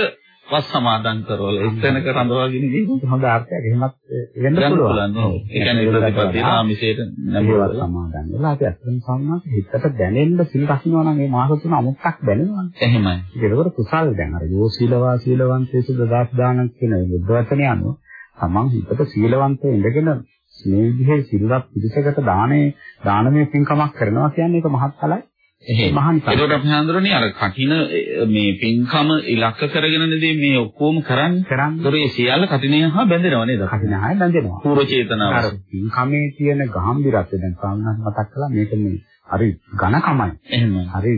වස් සමාදන් කරවල එතනක රඳවාගෙන ගිහින් හොඳ අර්ථයක් එහෙමත් වෙන්න පුළුවන්. ඒ කියන්නේ ප්‍රතිපත්තිය ආමිෂයට නැඹුරව සමාදන් වෙලා අපි අත්‍යන්ත සම්මාස හිතට දැනෙන්න සිල් රකින්නවා නම් මේ මාස තුන අමුත්තක් දැනෙනවා. එහෙමයි. ඒකවල කුසල් දැන් අර යෝ සීලවා සීලවන්තේසු දදාස් දානක් කියන බුද්ධ වචනේ අනුව තමන් හිතට සීලවන්තව ඉඳගෙන මේ විදිහේ සිල්වත් පිළිසකට දානේ දානමය පින්කමක් කරනවා කියන්නේ ඒක මහත්ඵලයි. එහෙම. ඒකට අපි හඳුරන්නේ අර කටින මේ පින්කම ඉලක්ක කරගෙන නේද මේ ඔක්කොම කරන්නේ. කරන්නේ. ඒ සියල්ල කටිනේ හා බැඳෙනව නේද? කටිනේ හා බැඳෙනවා. පූර්ව චේතනාව. අර පින්කමේ තියෙන ගැඹිරත්වය දැන් සාමාන්‍යයෙන් මතක් කළා මේක මේ හරි ඝනකමයි. එහෙම. හරි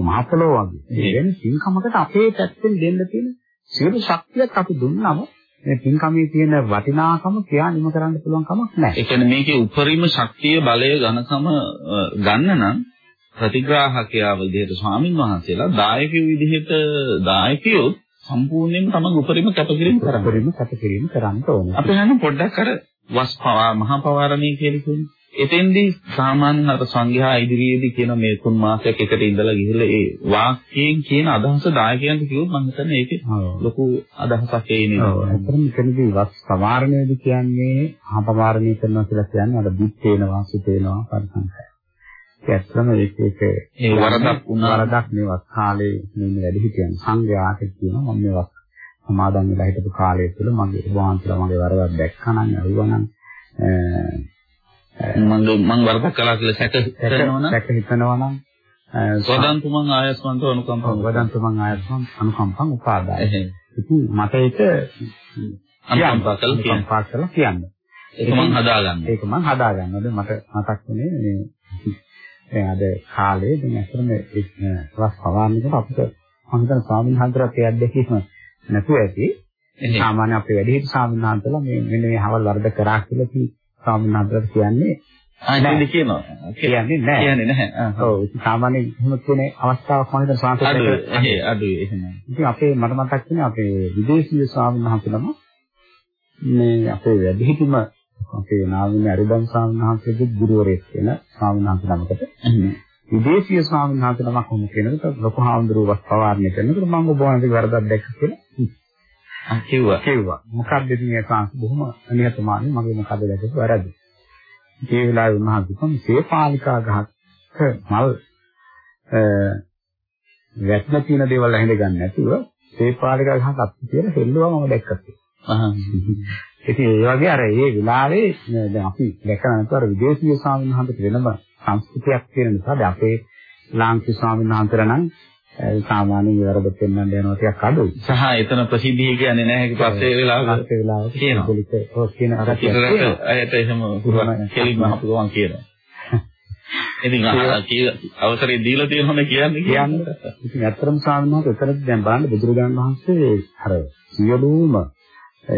මහ පොළොව වගේ. ඒ කියන්නේ පින්කමකට අපේ පැත්තෙන් දෙන්න තියෙන සියලු ශක්තියක් අපි දුන්නම මේ පින්කමේ තියෙන වටිනාකම කියා නිම කරන්න පුළුවන් කමක් නැහැ. ඒ කියන්නේ මේකේ උපරිම ශක්තිය බලය ඝනකම ගන්න නම් ප්‍රතිග්‍රාහකයා විදිහට ස්වාමින් වහන්සේලා දායකයෝ විදිහට දායකයෝ සම්පූර්ණයෙන්ම තමන් උපරිම කැපකිරීම කරන්න. උපරිම කැපකිරීම කරන්න ඕනේ. අපි හන්නේ පොඩ්ඩක් අර වස් පවා මහා පවාරණී කියලා කියන්නේ. එතෙන්දී සාමාන්‍යයෙන් අර සංඝයා ඉදිරියේදී කියන මේ තුන් මාසයක් එකට ඉඳලා ගිහලා ඒ වාක්‍යයෙන් කියන අදහස දායකයන්ට කිව්වොත් මම හිතන්නේ ඒකේ ලොකු අදහසක් ඒ නේද. අතරම මෙතනදී වස් සමාරණයද කියන්නේ ආපමාරණය කරනවා කියලා කියන්නේ අර දිත් වෙනවා සුත වෙනවා පරිසංකය. ඇත්තම ඒක ඒක ඒ වරදක් වුණා වරදක් මේ වස් කාලේ මේ වැඩි හිටියන් සංඝයාට කියනවා මම මේ වස් සමාදන් වෙලා හිටපු කාලය තුළ මගේ වහන්සලා මගේ වරදක් දැක්කා නම් අරුවනම් මම මම වරදක් කළා කියලා සැක හිතනවා නම් සැක හිතනවා නම් සෝදන්තු මං ආයස්මන්ත අනුකම්පා වදන්තු මං ආයස්මන් අනුකම්පං උපාදාය. ඉතින් මට ඒක අනුකම්පා කළ අනුකම්පා කළා කියන්නේ. ඒක මං හදාගන්න. ඒක මං හදාගන්නද මට මතක් වුණේ මේ දැන් අද කාලේ දැන් අතරම ඒ රස පවාන්නේකට අපිට මම හිතන ස්වාමීන් වහන්සේලාත් ඒ අත්දැකීම නැතුව ඇති. සාමාන්‍ය අපේ වැඩිහිටි ස්වාමීන් වහන්සේලා මේ මෙන්න මේ හවල් වර්ධ කරා කියලා කි ස්වාමීන් වහන්සේලා කියන්නේ ආ කියනවා. කියන්නේ නැහැ. කියන්නේ නැහැ. ඔව් සාමාන්‍යයෙන් එහෙම කියන අවස්ථාවක් මම හිතන ස්වාමීන් අඩුයි. අඩුයි එහෙමයි. ඉතින් අපේ මට මතක් වෙන්නේ අපේ විදේශීය ස්වාමීන් වහන්සේලම මේ අපේ වැඩිහිටිම අපේ නාවින අරිදම් ස්වාමීන් වහන්සේගේ ගුරුවරයෙක් වෙන ස්වාමීන් වහන්සේ නමකට විදේශීය ස්වාමීන් වහන්සේ නමක් වුණ කෙනෙකුට ලොකු හාමුදුරුවෝ පවාරණය කරනකොට මම ඔබ වහන්සේගේ වරදක් දැක්ක කියලා කිව්වා. කිව්වා. මොකක්ද ඒ කාන්ත බොහොම අනියතමානී මගේ මොකද දැකපු වැරද්ද. ඒ වෙලාවේ කොහොම සේපාලිකා ගහක මල් වැටෙන තියෙන දේවල් ඇහිඳ ගන්න නැතුව සේපාලිකා ගහක් අත්ති කියලා හෙල්ලුවා මම දැක්කත්. ඉතින් ඒ වගේ අර ඒ වෙලාවේ දැන් අපි දැකලා නැතුව අර විදේශීය ස්වාමීන් වහන්සේට වෙනම සංස්කෘතියක් තියෙන නිසා අපේ ලාංකික ස්වාමීන් වහන්සේලා නම් සාමාන්‍ය විවරද පෙන්වන්න යනවා ටිකක් අඩුයි. සහ එතන ප්‍රසිද්ධිය කියන්නේ නැහැ ඒක පස්සේ වෙලාවක පස්සේ වෙලාවක කියනවා. පොලික ඔය කියන අර අයට එහෙම කෙලින්ම අපු ගමන් කියනවා. ඉතින් අවසරය දීලා තියෙනවනේ කියන්නේ කියන්නේ. ඉතින් ඇත්තටම ස්වාමීන් වහන්සේ උතරද දැන් බලන්න බුදුරජාණන් වහන්සේ අර සියලුම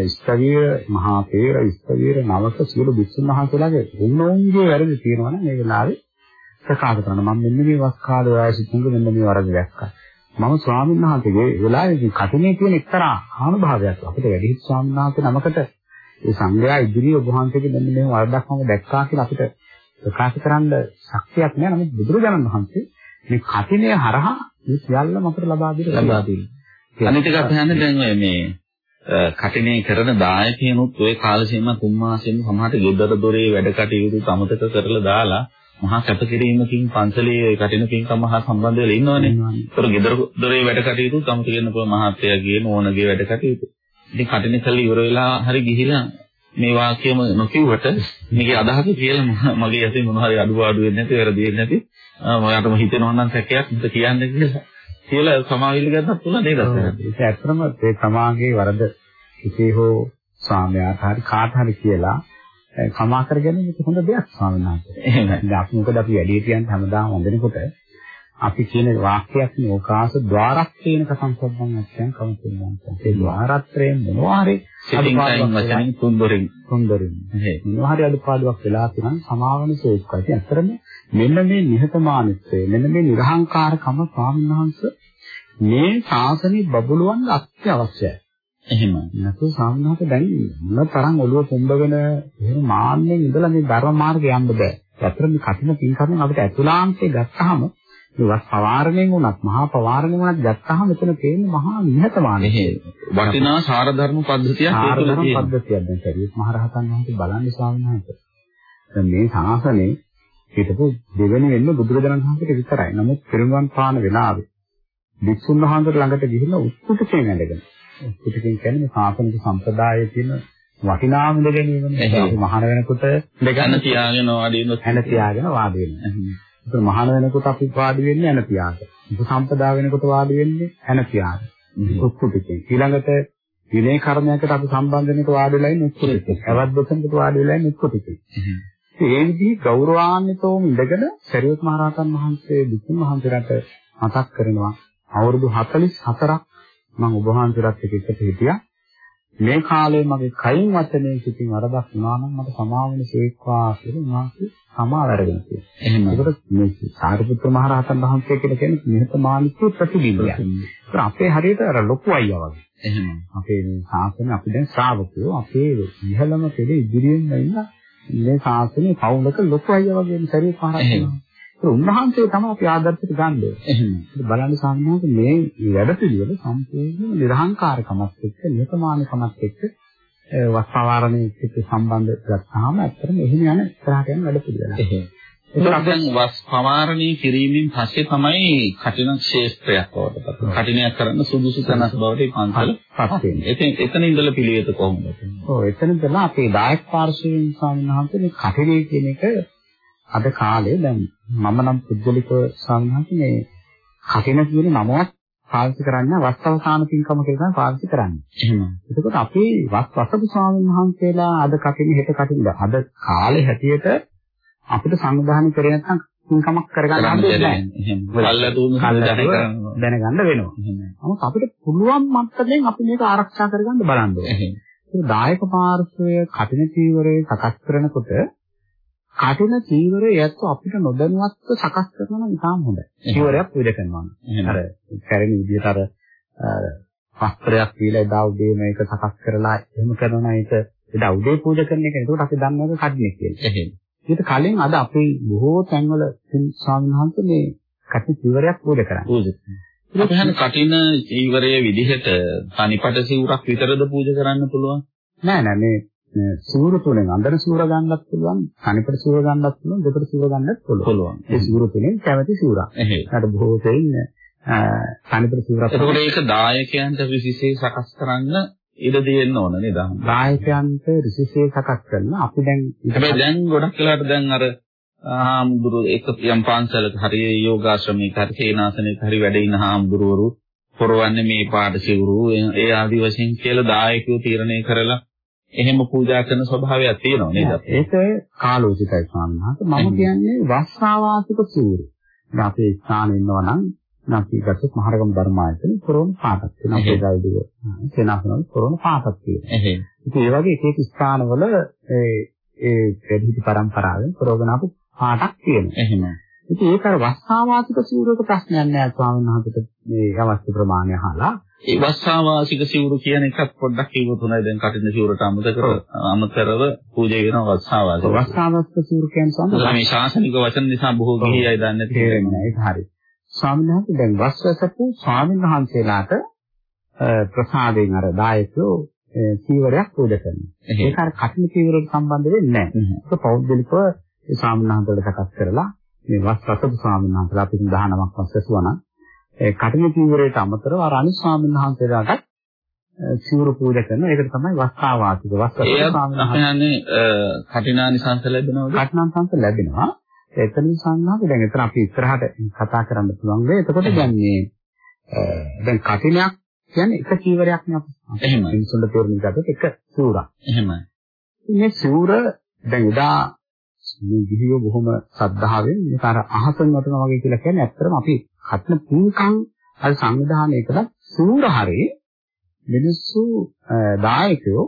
ඉස්තවීර මහා තේර ඉස්තවීර නවක සියලු බිස්සුන් වහන්සේලාගේ උන්නෝන්ගේ වැරදි තියෙනවා නම් මේ වෙලාවේ ප්‍රකාශ කරන මම මෙන්න මේ වස් කාලේ වයසිතුංග මෙන්න මේ වරද දැක්කා. මම ස්වාමීන් වහන්සේගේ වෙලාවේදී කටිනේ තියෙන එක්තරා ආනුභාවයක් අපිට වැඩිහිටි ස්වාමීන් වහන්සේ නමකට ඒ සංඝයා ඉදිරියේ ඔබ වහන්සේගේ මෙන්න මේ වරදක් මම දැක්කා කියලා අපිට ප්‍රකාශ කරන්න ශක්තියක් නෑ. නමුත් බුදුරජාණන් වහන්සේ මේ කටිනේ හරහා මේ සියල්ලම අපිට ලබා දෙන්න ලබා දෙන්න. අනිත් එක අපහන්නේ දැන් ඔය මේ කටිනේ කරන දායකයනුත් ওই කාල සීමා තුන් මාසෙම සමහරට ගෙදර දොරේ වැඩ කටයුතු අමතක කරලා දාලා මහා කැපකිරීමකින් පන්සලේ කටින පින්කම හා සම්බන්ධ වෙලා ඉන්නවනේ. ඒතර ගෙදර දොරේ වැඩ කටයුතු අමතක කරන පුළුවන් මහත්යගේ නෝනගේ වැඩ කටයුතු. ඉතින් කටින කළ ඉවර වෙලා හරි ගිහිලා මේ වාක්‍යම නොකියුවට මේකේ අදහස කියලා මගේ ඇසින් මොන හරි අඩුපාඩු වෙන්නේ නැති වැරදි වෙන්නේ නැති මම හිතෙනවා නම් සැකයක් මට කියන්න කියලා කියලා සමාවිල ගන්නත් පුළුවන් නේද? ඒක ඇත්තම ඒ සමාගයේ වරද කිසි හෝ ස්වාමයාට හරි කාට හරි කියලා කමා කරගෙන මේක හොඳ දෙයක් ස්වාමීන් වහන්සේ. එහෙමයි. අපි මොකද අපි වැඩි කියන්න හැමදාම හොඳනකොට අපි කියන වාක්‍යයක් නෝකාස ద్వාරත්‍රේන සංසබ්බන් අක්ෂයන් කම කියනවා. ඒ ద్వාරත්‍රේ මොනවා හරි සිතින් වචනින් තුන්දරින් තුන්දරින්. මොනවා හරි අඩුපාඩුවක් වෙලා තියෙනම් සමාවන සෝක්කයි. ඇත්තරම මෙන්න මේ නිහතමානීත්වය මෙන්න මේ නිර්හංකාරකම ස්වාමීන් වහන්සේ මේ ශාසනයේ බබළුවන් අත්‍යවශ්‍යයි. එහෙමයි. නැතු සාමනාත දැන් මොන තරම් ඔළුව පොම්බගෙන එහෙම මාන්නෙන් ඉඳලා මේ ධර්ම මාර්ගේ යන්න බෑ. ඇත්තට මේ කටින පින්කරෙන් අපිට ඇතුළාන්තේ ගත්තාම මේ පවාරණයෙන් උනත් මහා පවාරණයෙන් උනත් ගත්තාම එතන තියෙන්නේ මහා නිහතමානී. වටිනා සාර ධර්ම පද්ධතියක් ඒක තියෙනවා. පද්ධතියක් දැන් සරියුත් මහ රහතන් වහන්සේ බලන්නේ ස්වාමීන් වහන්සේ. දැන් මේ ශාසනේ හිටපු දෙවෙනි වෙන්න බුදුරජාණන් වහන්සේට විතරයි. නමුත් පිරිනුවන් පාන වෙලාවේ වික්ෂුන් වහන්සේ ළඟට ගිහිල්ලා උත්සුකයෙන් ඇඳගෙන පිටකින් කියන්නේ සාසනික සම්ප්‍රදායේ තියෙන වටිනාම දෙ ගැනීමනේ. අපි මහාන වෙනකොට දෙකන තියාගෙන වාඩි වෙන හැන තියාගෙන වාඩි වෙනවා. ඒක මහාන වෙනකොට අපි වාඩි වෙන්නේ හැන තියාගෙන. උපසම්පදා වෙනකොට වාඩි වෙන්නේ හැන තියාගෙන. කුක්කුටිකේ. ඊළඟට විනය කර්මයකට අපි සම්බන්ධ වෙනකොට වාඩි වෙලා ඉන්නේ කුක්කුටිකේ. අවත් දොසන්කට වාඩි වෙලා ඉන්නේ කුක්කුටිකේ. ඒ විදිහේ ගෞරවාන්විතවම ඉඳගෙන සරියුත් මහ රහතන් වහන්සේ දුකින් වහන්සේලාට මතක් කරනවා අවුරුදු 44ක් මම ඔබ වහන්සේලාත් එක්ක එකට හිටියා. මේ කාලේ මගේ කයින් වචනේ සිටින් වරදක් වුණා නම් මට සමාවෙන සේක්වා කියලා උන්වහන්සේ සමාව අරගෙන තියෙනවා. එහෙම. ඒකට මේ සාරිපුත්‍ර මහ රහතන් වහන්සේ කියලා කියන්නේ නිහතමානීත්ව ප්‍රතිබිම්බයක්. ඒක අපේ හරියට අර ලොකු අයියා වගේ. එහෙම. අපේ ශාසනය අපි දැන් ශ්‍රාවකයෝ අපේ ඉහළම පෙළ ඉදිරියෙන් ඉන්න මේ ශාසනයේ පවුලක ලොකු අයියා වගේ ශරීර පහරක්. වෙනවා. ඒ උන්වහන්සේ තමයි අපි ආදර්ශයට ගන්නේ. එහෙම. ඒක බලන්න සාමාන්‍යයෙන් මේ වැඩපිළිවෙල සම්පූර්ණයෙන්ම නිර්හංකාරකමත් එක්ක නිහතමානීකමත් එක්ක ඒ වස්පවාරණයේ එක්ක සම්බන්ධ ගත්තාම ඇත්තටම එහෙම යන ඉස්සරහට යන වැඩපිළිවෙල. එහෙම. ඒක දැන් වස් පවාරණී කිරීමෙන් පස්සේ තමයි කටින ක්ෂේත්‍රයක් බවට පත් වෙන්නේ. කටිනයක් කරන්න සුදුසු තැනක් බවට මේ පන්සල පත් වෙන්නේ. එතන එතන ඉඳලා පිළිවෙත කොහොමද? ඔව් එතනදලා අපේ දායක පාර්ශවයෙන් ස්වාමීන් වහන්සේ මේ කටිනේ කියන එක අද කාලේ දැන් මම නම් පුද්ගලිකව වහන්සේ මේ කටින කියන නමවත් පාවිච්චි කරන්නේ වස්තවසාන පින්කම කියලා පාවිච්චි කරන්නේ. එහෙම. එතකොට අපේ වස් වසපු ස්වාමීන් වහන්සේලා අද කටින හෙට කටින අද කාලේ හැටියට අපිට සංවිධානය කරේ නැත්නම් පින්කමක් කරගන්න හම්බෙන්නේ. දැනගන්න වෙනවා. නමුත් අපිට පුළුවන් මට්ටමින් අපි මේක ආරක්ෂා කරගන්න බලන්න ඕනේ. දායක පාර්ශ්වය කටින චීවරය සකස් කරනකොට කටින චීවරය යැත්තු අපිට නොදැනුවත්ව සකස් කරනවා නම් ඉතාම හොඳයි. චීවරයක් විද කරනවා. අර කැරෙන විදිහට අර වස්ත්‍රයක් දීලා එදා උදේ මේක සකස් කරලා එහෙම කරනවා ඒක එදා උදේ පූජා කරන එක. ඒකට අපි දන්නවා කඩිනේ කියලා. එහෙම. ඊට කලින් අද අපේ බොහෝ තැන්වල ස්වාමීන් වහන්සේ මේ කටින චීවරයක් පූජා කරන්නේ. පූජා. හන කටින චීවරයේ විදිහට තනිපට සිවුරක් විතරද පූජා කරන්න පුළුවන්? නෑ නෑ මේ මේ සිවුරු තුනෙන් අnder සිවුර ගන්නත් පුළුවන්, තනිපට සිවුර ගන්නත් පුළුවන්, දෙපට සිවුර ගන්නත් පුළුවන්. ඒ සිවුරු තුනෙන් කැමැති. එහෙම. ඒකට බොහෝ තෙයින් තනිපට සිවුරක්. එතකොට ඒක දායකයන්ට විශේෂ සකස් කරන්න ඉඩ දෙන්න ඕන නේද? දායකයන්ට ඍෂිසේ සකස් කරන අපි දැන් හැබැයි දැන් ගොඩක් වෙලාවට දැන් අර හාමුදුරු එක යම් පන්සලක හරි යෝගාශ්‍රමයක හරි සේනාසනයක හරි වැඩ ඉන හාමුදුරුවරු පොරවන්නේ මේ පාට සිවුරු ඒ ආදි වශයෙන් කියලා දායකයෝ තීරණය කරලා එහෙම පූජා කරන ස්වභාවයක් තියෙනවා නේද? ඒක කාලෝචිතයි ස්වාමීන් වහන්සේ. මම කියන්නේ වස්සාවාසික සිවුරු. දැන් අපේ ස්ථානේ ඉන්නවා නම් අපි ගත්තොත් මහරගම ධර්මායතන පුරවන පාටක් තියෙනවා. අපේ ගල්දුව සේනාසනවල පුරවන පාටක් තියෙනවා. එහෙම. ඉතින් ඒ වගේ එක එක ස්ථානවල ඒ ඒ වැඩිහිටි පරම්පරාවෙන් පුරවගෙන ආපු පාටක් තියෙනවා. එහෙම. ඉතින් ඒක අර වස්සාවාසික සිවුරක ප්‍රශ්නයක් නෑ ස්වාමීන් වහන්සේට මේ අවශ්‍ය ප්‍රමාණය අහලා ඒ වස්සාවාසික සිවුරු කියන එකත් පොඩ්ඩක් කිව්වොත් හොඳයි දැන් කටින සිවුරට අමතකව අමතරව පූජා වෙන වස්සාවාසික. වස්සාවාසික සිවුර කියන්නේ ස්වාමීන් මේ ශාසනික වචන නිසා බොහෝ ගිහි අය දන්නේ තේරෙන්නේ ඒක හරි. ස්වාමීන් වහන්සේ දැන් වස්වසපු ස්වාමීන් වහන්සේලාට ප්‍රසාදයෙන් අර දායකයෝ චීවරයක් පූජා කරනවා. ඒක අර කටින චීවරයට සම්බන්ධ වෙන්නේ නැහැ. ඒක පෞද්ගලිකව ඒ ස්වාමීන් වහන්සේලාට සකස් කරලා මේ වස්වසපු ස්වාමීන් වහන්සේලා අපි 19ක් වස්වසුවා නම් ඒ කටින චීවරයට අමතරව අර අනිත් ස්වාමීන් වහන්සේලාට චීවර පූජා කරනවා. ඒකට තමයි වහන්සේ යන්නේ කටිනානිසංස ලැබෙනවද? කටනම් සංස ලැබෙනවා. එතන සංඝාත දැන් එතන අපි ඉස්සරහට කතා කරන්න පුළුවන් වෙයි. එතකොට දැන් මේ දැන් කටිනයක් කියන්නේ එක චීවරයක් නේ අපි. එහෙමයි. මිනිසුන්ට තේරුම් ගත්තොත් එක සූරක්. එහෙමයි. මේ සූර දැන් එදා මේ ගිහියෝ බොහොම සද්ධාවෙන් මේක අර අහසෙන් වටනවා වගේ කියලා කියන්නේ ඇත්තටම අපි කටන පුංකම් අර සංවිධානය කළා සූර හරේ මිනිස්සු දායකයෝ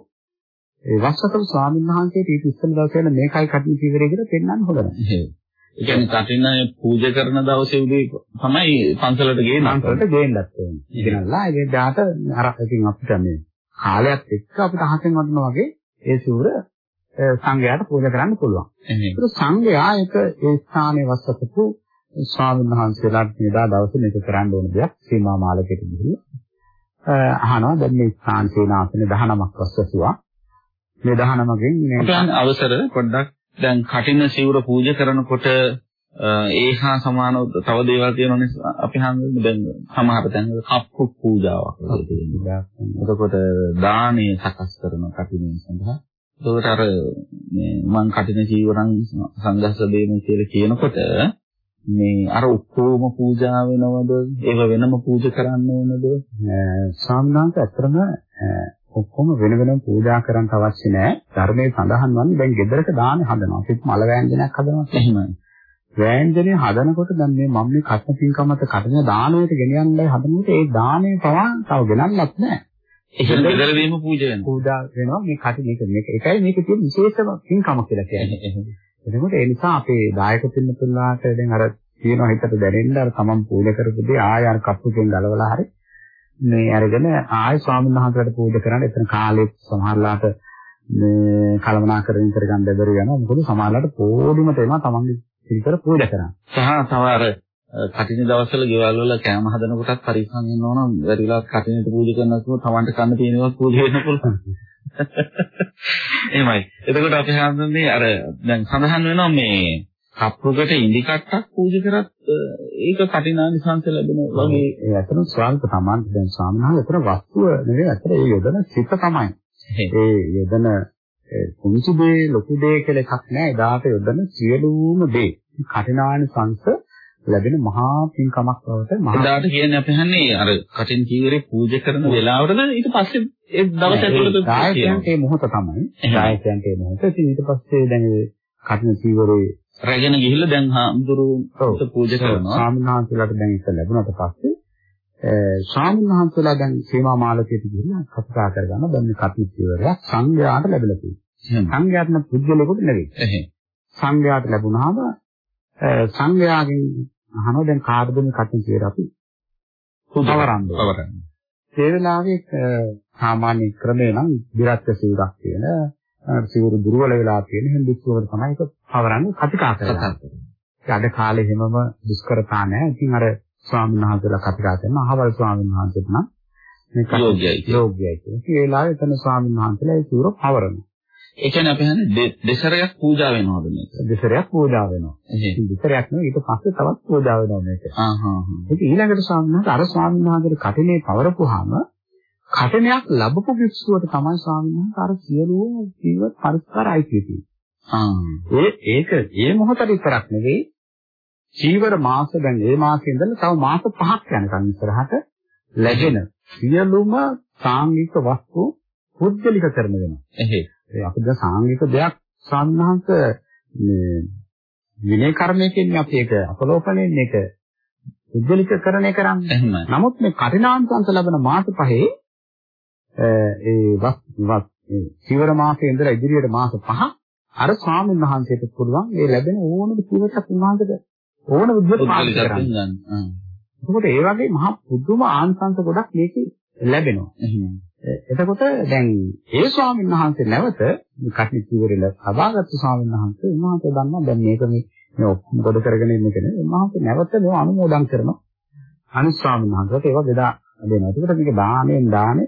ඒ වස්සතම ස්වාමීන් වහන්සේට ඊට ඉස්සෙල්ලා කියන මේකයි කටින චීවරය කියලා පෙන්වන්න. එහෙම. ඒ කියන්නේ කටින පූජා කරන දවසේ උදේ තමයි පන්සලට ගේන්නේ. සංකල්පට ගේන්නත් ඕනේ. ඉගෙනලා ඒ දාට අර ඉතින් අපිට මේ කාලයක් එක්ක අපිට අහසෙන් වදිනා වගේ ඒ සිවුර සංඝයාට පූජා කරන්න පුළුවන්. ඒක සංඝයා ඒක ඒ ස්ථානයේ වස්සකපු ස්වාමීන් වහන්සේලාට මෙදා දවසේ මේක කරන්න ඕන දෙයක් සීමා මාලකයට ගිහිල්ලා අ, අහනවා දැන් මේ ස්ථාන සේනාසනේ 19ක් වස්සසුවා. මේ 19කින් මේ අපයන් අවසර පොඩ්ඩක් දැන් කටින සිවුර පූජා කරනකොට අ, ඒ හා සමානව තව දේවල් තියෙනවනේ අපි හංගන්නේ දැන් සමහර තැන්වල කප්පු පූජාවක් වගේ තියෙනවා. එතකොට දාණය සකස් කරන කටිනේ සඳහා එතකොට අර මේ මං කටින ජීවරන් සංඝස්ස දෙන්න කියලා කියනකොට මේ අර ඔක්කොම පූජා වෙනවද ඒව වෙනම පූජා කරන්න ඕනද ඇත්තටම අ, ඔක්කොම වෙන වෙනම පූජා කරන්න අවශ්‍ය නැහැ. ධර්මයේ සඳහන් වන්නේ දැන් ගෙදරක දාන හදනවා. අපිත් මල වෑංජනයක් හදනවා. එහෙමයි වෑංජනය හදනකොට දැන් මේ මම මේ කටන පින්කමත කටන දානයට ගෙනියන්නයි හදනකොට ඒ දාණය පවා තව ගෙනල්ලත් නැහැ. එහෙනම් ගෙදරදීම පූජා වෙනවා. පූජා වෙනවා මේ කටි මේක මේක ඒකයි මේකේ තියෙන විශේෂම පින්කම කියලා කියන්නේ. එතකොට ඒ නිසා අපේ දායක පින්නතුන්ලාට දැන් අර තියෙනවා හිතට දැනෙන්න අර තමන් පූජා කරපු දේ ආය අර කප්පුකෙන් ගලවලා හරි මේ අරගෙන ආය ස්වාමීන් වහන්සේලාට පූජා කරන්න එතන කාලෙත් සමහරලාට මේ කලමනාකරණය කරගන්න බැරි වෙනවා. මොකද සමහරලාට පොඩිම තේමා තමන්ගේ පිළිතර පූජා කරන්න. සහ තව අර කටින දවස්වල ගෙවල් වල කෑම හදන කොටත් පරිස්සම් වෙන්න ඕන. වැඩිලා කටිනට පූජා කරනකොට තමන්ට කන්න තියෙනවත් පූජා වෙන්න පුළුවන්. එහෙමයි. එතකොට අපි හඳුන්වන්නේ අර දැන් සඳහන් වෙනවා මේ කප්පුකට ඉඳි කට්ටක් පූජා කරත් ඒක කටිනානිසංස ලැබෙන වගේ ඒ අතන ස්වල්ප තමන් දැන් ස්වාමීන් වහන්සේ වස්තුව නෙවෙයි අතර ඒ යොදන සිත තමයි. ඒ යොදන කුංචි දේ ලොකු දේ කියලා එකක් නෑ. එදාට යොදන සියලුම දේ කටිනානිසංස ලැබෙන මහා පින්කමක් බවට මහා එදාට කියන්නේ අපි හන්නේ අර කටින් කීවරේ පූජා කරන වෙලාවටද ඊට පස්සේ ඒ දවස් ඇතුළත දායකයන්ට ඒ මොහොත තමයි. දායකයන්ට ඒ මොහොත. ඊට පස්සේ දැන් කටින කීවරේ රැගෙන ගිහිල්ලා දැන් හාමුදුරුවෝ පූජා කරනවා. වහන්සේලාට දැන් ඒක ලැබුණාට පස්සේ වහන්සේලා දැන් සීමා මාලකයට ගිහිල්ලා කතා කරගන්න දැන් මේ කටි චීවරයක් සංඝයාට ලැබිලා තියෙනවා. සංඝයාට නම් පුද්ගලයෙකුට නෙවෙයි. සංඝයාට ලැබුණාම සංඝයාගෙන් අහනවා දැන් කාටද මේ කටි චීවර අපි පවරන්නේ. පවරන්නේ. ඒ වෙලාවේ සාමාන්‍ය ක්‍රමේ නම් විරත් සිවුරක් තියෙන සිවුරු දුර්වල වෙලා තියෙන හින්දුස්සුවර තමයි ඒක පවරන්නේ කතිකා කරලා. අද කාලේ හැමම දුෂ්කරතා නැහැ. ඉතින් අර ස්වාමීන් වහන්සේලා කතිකා කරන අහවල් ස්වාමීන් වහන්සේට නම් මේක යෝග්‍යයි. යෝග්‍යයි. ඒ වෙලාවේ එතන ස්වාමීන් වහන්සේලා ඒ සිවුර පවරනවා. ඒ කියන්නේ අපි හන්නේ දෙසරයක් පූජා වෙනවද මේක? දෙසරයක් පූජා වෙනවා. ඉතින් දෙසරයක් නෙවෙයි ඊට පස්සේ තවත් පූජා වෙනවා මේක. ආ හා හා. ඒක ඊළඟට ස්වාමීන් වහන්සේ අර ස්වාමීන් වහන්සේගේ කටිනේ පවරපුවාම කටනයක් ලැබපු භික්ෂුවට තමයි ස්වාමීන් වහන්සේ අර සියලුම ජීවත් පරිස්කාර අයිතිය තියෙන්නේ. ඒ ඒක ඒ මොහොතේ විතරක් නෙවෙයි චීවර මාස දැන් ඒ මාසෙ ඉඳලා තව මාස පහක් යනකම් ඉස්සරහට ලැබෙන සියලුම සාංගික වස්තු පුද්ගලික කරන වෙනවා. එහේ. ඒ අපිට සාංගික දෙයක් සම්හංශ මේ විනය කර්මයකින් අපි ඒක අපලෝකණයෙන් මේක පුද්ගලික කරණය කරන්නේ. නමුත් මේ කටිනාංශ ලැබෙන මාස පහේ ඒ වත් සිවර මාසයේ ඉඳලා ඉදිරියට මාස පහ අර ස්වාමීන් වහන්සේට පුළුවන් මේ ලැබෙන ඕනම කිවටක් උන්වහන්සේට ඕන විදිහට පාවිච්චි කරන්න. එතකොට ඒ වගේ මහා පුදුම ආංශංශ ගොඩක් මේකේ ලැබෙනවා. එතකොට දැන් ඒ ස්වාමීන් වහන්සේ නැවත කටි කිවරෙල සබාගත් ස්වාමීන් වහන්සේ උන්වහන්සේ දන්නවා දැන් මේක මේ මේ ඔක්කොම ගොඩ කරගෙන ඉන්න කෙනෙක්. උන්වහන්සේ නැවත මේව අනුමෝදන් කරනවා. අනිත් ස්වාමීන් වහන්සේට ඒක බෙදා දෙනවා. එතකොට මේක දාණයෙන් දානේ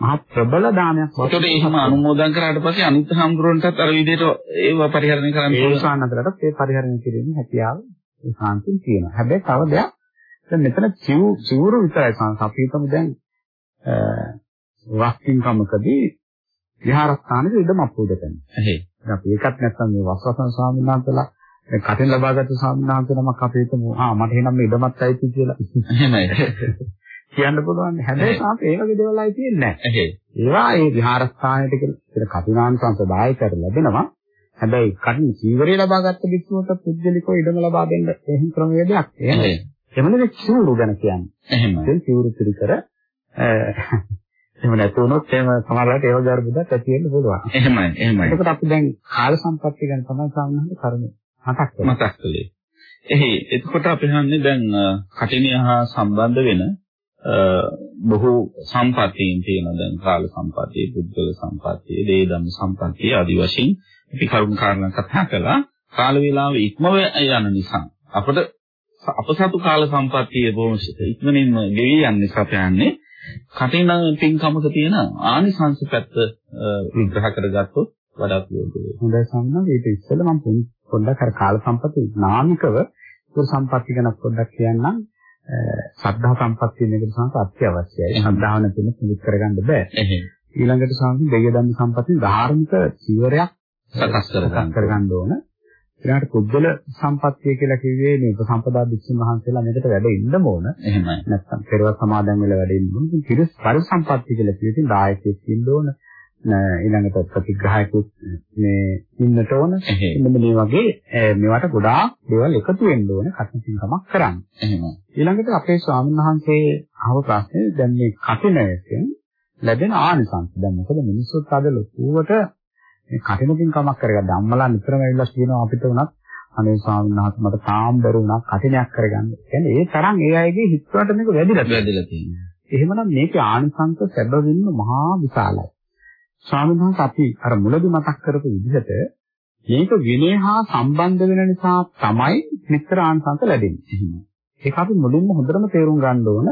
මහා ප්‍රබල දානයක් වගේ. ඒකට එහෙම අනුමෝදන් කරාට පස්සේ අනිත් හාමුදුරන්ටත් අර විදිහට ඒව පරිහරණය කරන්න පුළුවන්. ඒ සාන්නතරට ඒ පරිහරණය කිරීමේ හැකියාව ඒ සාන්තින් තියෙනවා. හැබැයි තව දෙයක් දැන් මෙතන සිව් සිවුරු විතරයි සංස අපි හිතමු දැන් වස්තින්කමකදී විහාරස්ථානයේ ඉදම අපූජා කරනවා. එහේ. අපි ඒකත් නැත්තම් මේ වස්වසන් ස්වාමීන් වහන්සේලා දැන් කටින් ලබාගත්තු ස්වාමීන් වහන්සේ නමක් අපි හිතමු ආ මට එහෙනම් මේ ඉදමත් ඇයිති කියලා. එහෙමයි. කියන්න පුළුවන්. හැබැයි තාම ඒ වගේ දේවල් ආයි තියෙන්නේ නැහැ. ඒවා ඒ විහාරස්ථානයට කියන කපිනාංශංශ දායකයට ලැබෙනවා. හැබැයි කටින් චීවරය ලබා ගත්ත විශ්වත පුද්ගලිකව ඉඩම ලබා දෙන්න එහෙම ක්‍රමවේදයක්. එහෙමයි. එහෙමනේ චූරු ගැන කියන්නේ. එහෙමයි. ඒ චූරු පිළිකර එහෙම නැතුනොත් එහෙම සමහරවිට ඒව ගර්භුදක් ඇති වෙන්න පුළුවන්. එහෙමයි. එහෙමයි. ඒකට අපි දැන් කාල සම්පත්තිය ගැන තමයි සාමාන්‍යයෙන් කරුණු මතක් කරන්නේ. මතක් කළේ. එහේ එතකොට අපි හන්නේ දැන් කටිනිය හා සම්බන්ධ වෙන බොහෝ සම්පතීන් තියෙනවා දැන් කාල සම්පතිය, පුද්ගල සම්පතිය, දේදම් සම්පතිය ආදී වශයෙන් අපි කරුණු කාරණා කතා කළා. කාල වේලාව ඉක්මව යන නිසා අපට අපසතු කාල සම්පතිය බොහොම ඉක්මනින්ම ගෙවි යන නිසා අපයන්නේ කටින පින්කමක තියෙන ආනිසංස පැත්ත විග්‍රහ කරගත්තොත් වඩාත් යෝග්‍යයි. හොඳයි සම්මා ඒක ඉස්සෙල්ලා මම පොඩ්ඩක් අර කාල සම්පති නාමිකව පුර සම්පatti ගැන පොඩ්ඩක් කියන්නම්. සද්ධා සම්පත්තිය මේකට සංස අත්‍යවශ්‍යයි. සද්ධාව නැතිනම් පිළිත් කරගන්න බෑ. ඊළඟට සංස දෙය ධම්ම සම්පත්තිය ධාර්මික චීවරයක් සකස් කරගන්න ඕන. ඊළඟට කුද්දල සම්පත්තිය කියලා කිව්වේ මේ උපසම්පදා භික්ෂුන් වහන්සේලා මේකට වැඩ ඉන්න ඕන. එහෙමයි. නැත්නම් පෙරවස් සමාදන් වෙලා වැඩ ඉන්න ඕන. ඉතින් පරිසම්පත්තිය කියලා කිව්වේ දායකයෙක් ඉන්න ඕන. ඊළඟට ප්‍රතිග්‍රහයකුත් මේ ඉන්නට ඕන. මෙන්න මේ වගේ මේවට ගොඩාක් දේවල් එකතු වෙන්න ඕන කටින්කමක් කරන්න. එහෙමයි. ඊළඟට අපේ ස්වාමීන් වහන්සේ අහව ප්‍රශ්නේ දැන් මේ කටිනයෙන් ලැබෙන ආනිසංස. දැන් මොකද මිනිස්සුත් අද ලොකුවට මේ කටින පින්කමක් කරගන්න. අම්මලා නිතරම ඇවිල්ලා කියනවා අපිට උනත් අනේ ස්වාමීන් වහන්සේ මට තාම බැරි වුණා කටිනයක් කරගන්න. කියන්නේ ඒ තරම් ඒ අයගේ හිත වලට මේක වැඩිලා වැඩිලා තියෙනවා. එහෙමනම් මේකේ ආනිසංස සැබවින්ම මහා විශාලයි. ස්වාමීන් අපි අර මුලදී මතක් කරපු විදිහට මේක විනය හා සම්බන්ධ වෙන නිසා තමයි මෙතර ආනිසංස ලැබෙන්නේ. ඒක අපි මුලින්ම හොඳටම තේරුම් ගන්න ඕන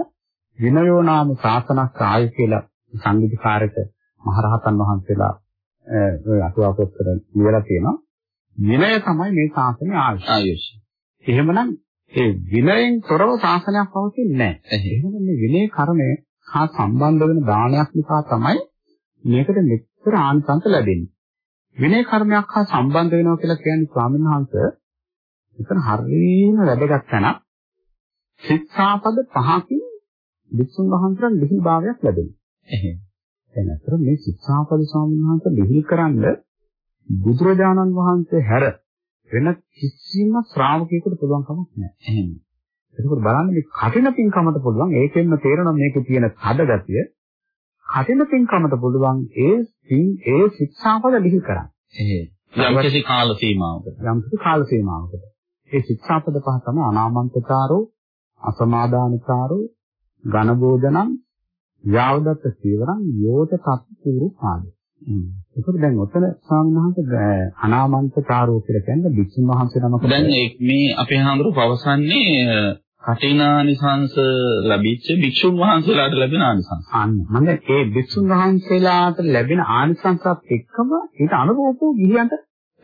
විනයෝ නාම ශාසනක් ආය කියලා සංගීතකාරක මහරහතන් වහන්සේලා ඔය අටුවා පොත්වල ලියලා තියෙනවා. විනය තමයි මේ ශාසනයේ. ආයුෂ. එහෙමනම් ඒ විනයෙන් තොරව ශාසනයක් පවතින්නේ නැහැ. එහෙනම් මේ විනය කර්මය හා සම්බන්ධ වෙන දානයක් නිසා තමයි මේකට මෙච්චර ආනිසංස ලැබෙන්නේ. විනය කර්මයක් හා සම්බන්ධ වෙනවා කියලා කියන්නේ ස්වාමීන් වහන්සේ එතන හරියම වැදගත් තැනක්. ශික්ෂාපද පහකින් විසුන් වහන්සේට ලිහිල් භාවයක් ලැබෙනවා. එහෙම. දැන් අතර මේ ශික්ෂාපද ස්වාමීන් වහන්සේ ලිහිල් කරන්න බුදුරජාණන් වහන්සේ හැර වෙන කිසිම ශ්‍රාවකයෙකුට පුළුවන් කමක් නැහැ. එහෙම. ඒකෝර බලන්න මේ කටින පින්කමට පුළුවන් ඒකෙන්ම තේරෙනවා මේකේ තියෙන තද ගතිය. කටින පින්කමට පුළුවන් ඒ ඒ ශික්ෂාපද ලිහිල් කරන්න. එහෙම. යම් කිසි කාල සීමාවකට. යම් කිසි කාල සීමාවකට. ඒ ශික්ෂාපද පහ තමයි අනාමන්තකාරෝ, අසමාදානකාරෝ, ඝන බෝධනම්, යාවදත්ත සීවරං, යෝත තත්පුරු පාද. ඒකත් දැන් ඔතන ස්වාමීන් අනාමන්තකාරෝ කියලා කියන්නේ බික්ෂුන් වහන්සේ නමකට. දැන් මේ අපේ හාමුදුරු පවසන්නේ කටිනානිසංස ලැබිච්ච භික්ෂුන් වහන්සේලාට ලැබෙන ආනිසංස. අන්න. මම ඒ භික්ෂුන් වහන්සේලාට ලැබෙන ආනිසංසත් එක්කම ඊට අනුරූපව ගිහියන්ට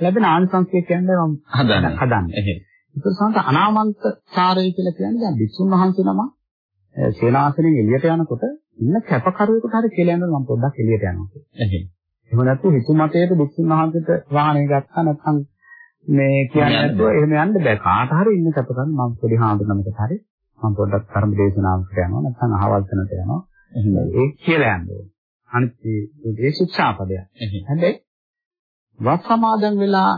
ලැබෙන ආනිසංසය කියන්නේ මම හදන්නේ. හදන්නේ. එහෙම. ඒක සංස අනාමන්ත සාරය කියලා කියන්නේ දැන් භික්ෂුන් වහන්සේ නම සේනාසනෙන් එළියට යනකොට ඉන්න කැපකරුවෙකුට හරි කියලා යනවා මම පොඩ්ඩක් එළියට යනවා. එහෙම. එහෙම නැත්නම් හිතු මතයට භික්ෂුන් වහන්සේට වාහනේ ගත්තා නැත්නම් මේ කියන්නේ නැතුව එහෙම යන්න බෑ. කාට හරි ඉන්න කැපකරු මම පොඩි හාමුදුරනකට හරි මම පොඩ්ඩක් ධර්ම දේශනාවකට යනවා නැත්නම් අහවල් තැනට යනවා. එහෙම ඒක කියලා යන්න ඕනේ. අනිත් ඒ ශික්ෂාපදයක්. හැබැයි වස් සමාදන් වෙලා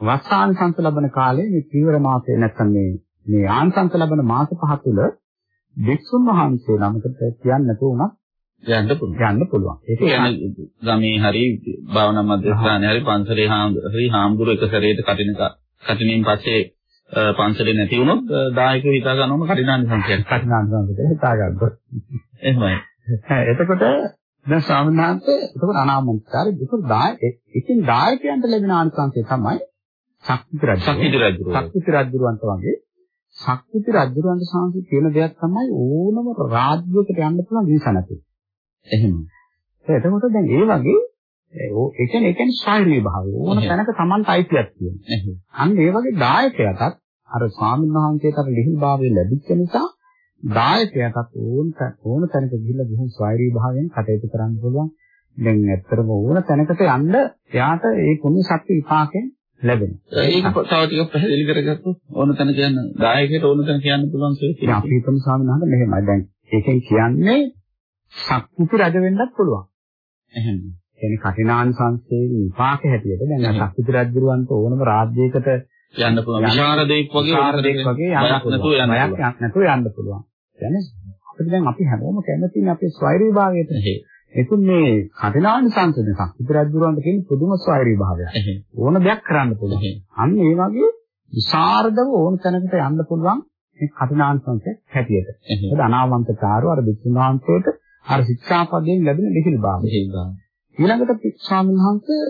වස්සාංශංශ ලැබෙන කාලේ මේ චීවර මාසයේ නැත්නම් මේ මේ ආංශංශ ලැබෙන මාස පහ තුල වික්ෂුන් වහන්සේ නමකට කියන්න උනත් යන්න පුළුවන්. යන්න පුළුවන්. ඒක කියන්නේ ගමේ හරි භාවනා මධ්‍යස්ථානයේ හරි පන්සලේ හරි හාමුදුර එක සැරේට කටින කටිනින් පස්සේ පන්සලේ නැති වුණොත් දායක හිතා ගන්නවම කටිනානි සංඛ්‍යාවක්. කටිනානි සංඛ්‍යාවක් හිතා ගන්නකොට. එහෙමයි. එතකොට දැන් ස්වාමීන් වහන්සේ එතකොට අනාමන්තරයි ඒක දායක ඉතින් දායකයන්ට ලැබෙන ආනිසංසය තමයි ශක්ති රජු. ශක්ති රජු. ශක්ති රජුන්ට වගේ ශක්ති රජුන්ට සාංශි කියන දෙයක් තමයි ඕනම රාජ්‍යයකට යන්න පුළුවන් වීසා නැති. එහෙම. එතකොට දැන් ඒ වගේ ඒ කියන්නේ ඒ කියන්නේ ශාරීරික භාවය ඕන තැනක Tamanට අයිතියක් තියෙනවා. අන්න ඒ වගේ දායකයටත් අර ස්වාමීන් වහන්සේට අර ලිහිල් භාවය ලැබිච්ච නිසා දායකයටත් ඕන ඕන තැනක ගිහිල්ලා බොහොම ශාරීරික භාවයෙන් කටයුතු කරන්න පුළුවන්. දැන් ඇත්තටම ඕන තැනකට යන්න එයාට ඒ කුණු ශක්ති විපාකයෙන් ලැබෙනවා. ඒක තව ටිකක් පැහැදිලි කරගත්තොත් ඕන තැන කියන්න දායකයට ඕන තැන කියන්න පුළුවන් ඒක. අපි හිතමු ස්වාමීන් වහන්සේ මෙහෙමයි. දැන් ඒකෙන් කියන්නේ ශක්ති රජ වෙන්නත් පුළුවන්. එහෙනම් කියන්නේ කඨිනාන් සංස්කෘතියේ විපාක හැටියට දැන් ශක්ති රජුරවන්ට ඕනම රාජ්‍යයකට යන්න පුළුවන්. විශාරදෙක් වගේ විශාරදෙක් වගේ යන්න යන්න පුළුවන්. කියන්නේ අපිට දැන් අපි හැමෝම කැමතිනේ අපේ ස්වෛරී භාවයට. ඒකුත් මේ කඨිනාන් සංස්කෘතිය ශක්ති රජුරවන්ට කියන්නේ පුදුම ස්වෛරී භාවයක්. ඕන දෙයක් කරන්න පුළුවන්. අන්න ඒ වගේ විශාරදව ඕන තැනකට යන්න පුළුවන් මේ සංස්කෘතිය හැටියට. ඒක අනාවන්තකාරව අර විසුණුවන්තේට අර ශික්ෂාපදයෙන් ලැබෙන ලිහිල් භාවය. ඊළඟට ස්වාමීන් වහන්සේ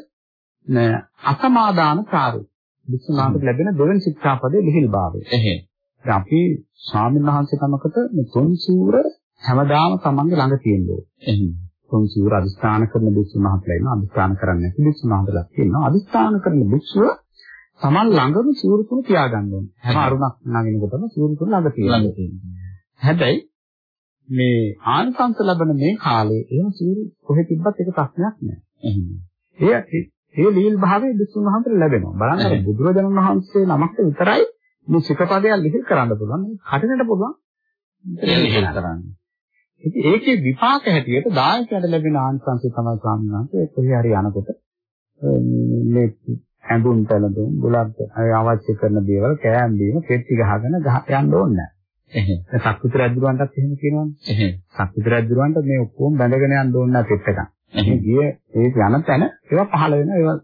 අසමාදාන කාර්ය. විසුණුවන්තට ලැබෙන දෙවන ශික්ෂාපදයේ ලිහිල් භාවය. එහෙම. දැන් අපි ස්වාමීන් වහන්සේ තමකට මේ තුන් සූර හැමදාම තමන්ගේ ළඟ තියෙනවා. එහෙම. තුන් සූර අදිස්ථාන කරන භික්ෂුන් වහන්සේලා ඉන්නවා. අදිස්ථාන කරන්නේ නැති භික්ෂුන් වහන්සේලා ඉන්නවා. අදිස්ථාන කරන භික්ෂුව තමන් ළඟම සූර තුන තියාගන්න ඕනේ. හැම අරුණක් නගිනකොටම සූර තුන ළඟ තියෙනවා. හැබැයි මේ ආනිසංස ලැබෙන මේ කාලේ එහෙම සූරු කොහෙ තිබ්බත් ඒක ප්‍රශ්නයක් නෑ. ඒ ඒ ලීල් භාවයේ දුසුන් වහන්සේට ලැබෙනවා. බලන්න බුදුරජාණන් වහන්සේ නමක් විතරයි මේ ශිකපදයක් ලිහිල් කරන්න පුළුවන්. කටිනට පුළුවන්. ලිහිල් කරන්න. ඉතින් ඒකේ විපාක හැටියට දායකයට ලැබෙන ආනිසංසය තමයි ස්වාමීන් වහන්සේ කොහේ හරි යනකොට මේ ඇඳුම් පැළඳුම් බුලත් අවශ්‍ය කරන දේවල් කෑම් බීම පෙට්ටි ගහගෙන යන්න ඕනේ එහෙම. සක්විති රජුන්ටත් එහෙම කියනවනේ. එහෙම. සක්විති රජුන්ට මේ ඔක්කොම බැඳගෙන යන්න ඕන නැහැ පෙට්ටකම්. එහෙම. ගිය ඒ යන තැන ඒවා පහළ වෙනවා. ඒවා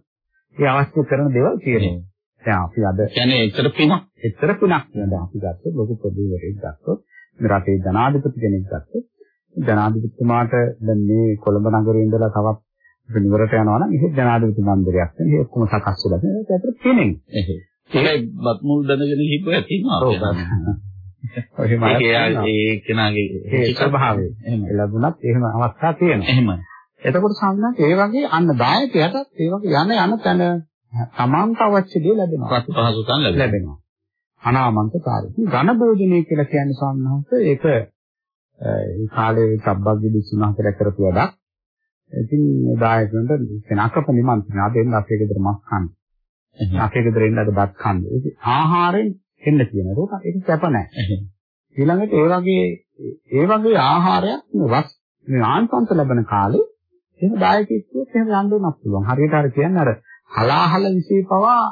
ඒ අවශ්‍ය කරන දේවල් තියෙනවා. දැන් අපි අද කියන්නේ ඒතර පිනක්. එතර පිනක් නේද අපි ගත්තොත් ලොකු ප්‍රභූවරයෙක් ගත්තොත් රටේ ජනාධිපති කෙනෙක් ගත්තොත් ජනාධිපතිතුමාට දැන් මේ කොළඹ නගරේ ඉඳලා තවත් නිවරට යනවා නම් එහෙත් ජනාධිපති මන්දිරයක් තියෙන. ඒ ඔක්කොම සකස් වෙලා තියෙනවා. ඒක ඇත්තට පිනෙන්. එහෙම. ඒකයි බත් මුල් දැනගෙන හිපුවා තියෙනවා. ඔව්. ඔහෙම ඒක ඒ කෙනාගේ ස්වභාවය. එහෙම ලැබුණත් එහෙම අවස්ථා තියෙනවා. එහෙම. එතකොට සම්මත ඒ වගේ අන්න දායකයටත් ඒ වගේ යන යන තැන තමන්ට අවශ්‍ය දේ ලැබෙනවා. පහසුකම් ලැබෙනවා. අනාමන්ත කාර්ය. ඝන භෝජනය කියලා කියන්නේ සම්මත ඒක ඒ කාලේ සබ්බග්ගි දිසුනහතර කරපු වැඩක්. ඉතින් මේ දායකයන්ට කියන අකප නිමන්ත්‍රණ දෙන්න අපේ ගෙදර මස් කන්න. අපේ ගෙදර එන්න අද බත් කන්න. ඉතින් ආහාරයෙන් එන්න කියනකොට ඒක කැප නැහැ. ඊළඟට ඒ වගේ ඒ වගේ ආහාරයක් මේ ආන්සන්ත ලැබෙන කාලේ එහෙම කිව්වොත් එහෙම යන්න උනත් පුළුවන්. හරියට අර කියන්නේ අර හලාහල විශේෂ පවා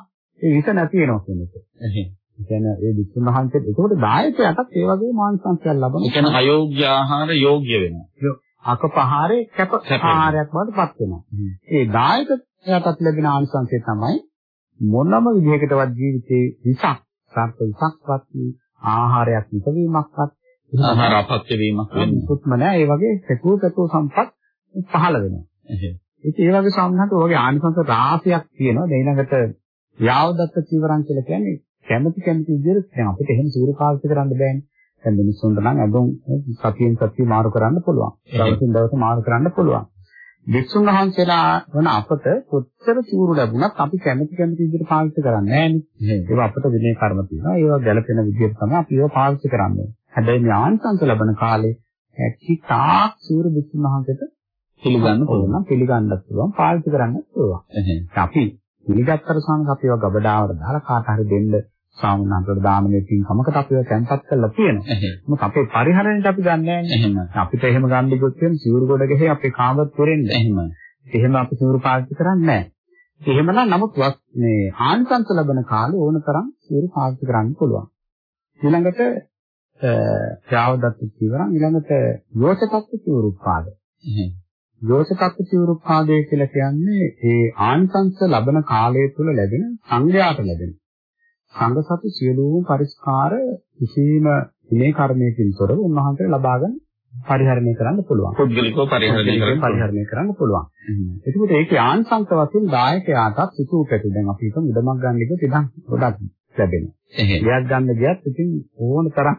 ඒ විස නැති වෙනවා කියන එක. කියන්නේ ඒ විසුන් වහන්සේ ඒකට දායකයටත් ඒ වගේ මානසංශයක් ලබන ඒ කියන්නේ අයෝග්‍ය ආහාර යෝග්‍ය වෙනවා. අකපහාරේ කැප ආහාරයක් බවට පත් වෙනවා. ඒ දායකයටත් ලැබෙන ආනිසංසය තමයි මොනම විදිහකටවත් ජීවිතේ විසක් සර්ප විසක්වත් ආහාරයක් නිතවීමක්වත් ආහාර අපත්‍ය වීමක් වෙන්නේ. මුකුත්ම නැහැ. ඒ වගේ සතුව සම්පත් පහළ වෙනවා. ඉතින් ඒ වගේ සම්හත ඔයගේ ආනිසංස රාශියක් තියෙනවා. ඊළඟට යාවදත්ත චීවරං කියලා කියන්නේ කැමැති කැමැති විදිහට දැන් අපිට එහෙම සූර්ය පාවිච්චි කරන්න බෑනේ. දැන් මිනිස්සුන්ට නම් අඳුන් සතියෙන් සතිය මාරු කරන්න පුළුවන්. දවසින් දවස මාරු කරන්න පුළුවන්. වික්ෂුන් වහන්සේලා වන අපට කොච්චර චූරු ලැබුණත් අපි කැමැති කැමැති විදිහට පාවිච්චි කරන්නේ නැහැ නේ. අපට විනය කර්ම තියෙනවා. ඒවා ගැළපෙන විදිහට තමයි අපි ඒවා පාවිච්චි කරන්නේ. හැබැයි මේ ආනිසංස ලැබෙන කාලේ කිතාක් චූරු වික්ෂුන් වහන්සේට පිළිගන්න පුළුවන්. පිළිගන්නත් පුළුවන් පාවිච්චි කරන්නත් පුළුවන්. අපි පිළිගත්තර සාමක අපි ඒවා ගබඩාවට දාලා කාට හරි දෙන්න සාමුණන්තර දානමේ පින්කමකට අපි ඒවා තැන්පත් කරලා තියෙනවා. මොකද අපේ පරිහරණයට අපි ගන්න එහෙම. අපිට එහෙම ගන්න ගියොත් එහෙම සිවුරු ගොඩ ගහේ අපේ කාමවත් පුරෙන්නේ. එහෙම. එහෙම අපි සිවුරු පාවිච්චි කරන්නේ නැහැ. එහෙමනම් නමුත් මේ ආනිසංස ලැබෙන කාලේ ඕන තරම් සිවුරු පාවිච්චි කරන්න පුළුවන්. ඊළඟට ත්‍යාවදත්ත චීවරන් ඊළඟට යෝෂකත්ත චීවරුපාද. එහෙම. යෝෂකත්ත චීවරුපාදය කියලා කියන්නේ ඒ ආනිසංස ලැබෙන කාලය තුල ලැබෙන සංඝයාට ලැබෙන සංඝ සතු සියලුම පරිස්කාර කිසිම මේ කර්මයකින් තොරව උන්වහන්සේ ලබාගෙන පරිහරණය කරන්න පුළුවන්. පුද්ගලිකව පරිහරණය කරන්න පරිහරණය කරන්න පුළුවන්. එතකොට ඒකේ ආංශංක වශයෙන් දායකයාටත් සිසු පැති දැන් අපි හිතමු ඉඩමක් ගන්න එක ඉඩම් ගොඩක් ලැබෙනවා. ගයක් ගන්න ගියත් ඉතින් ඕන තරම්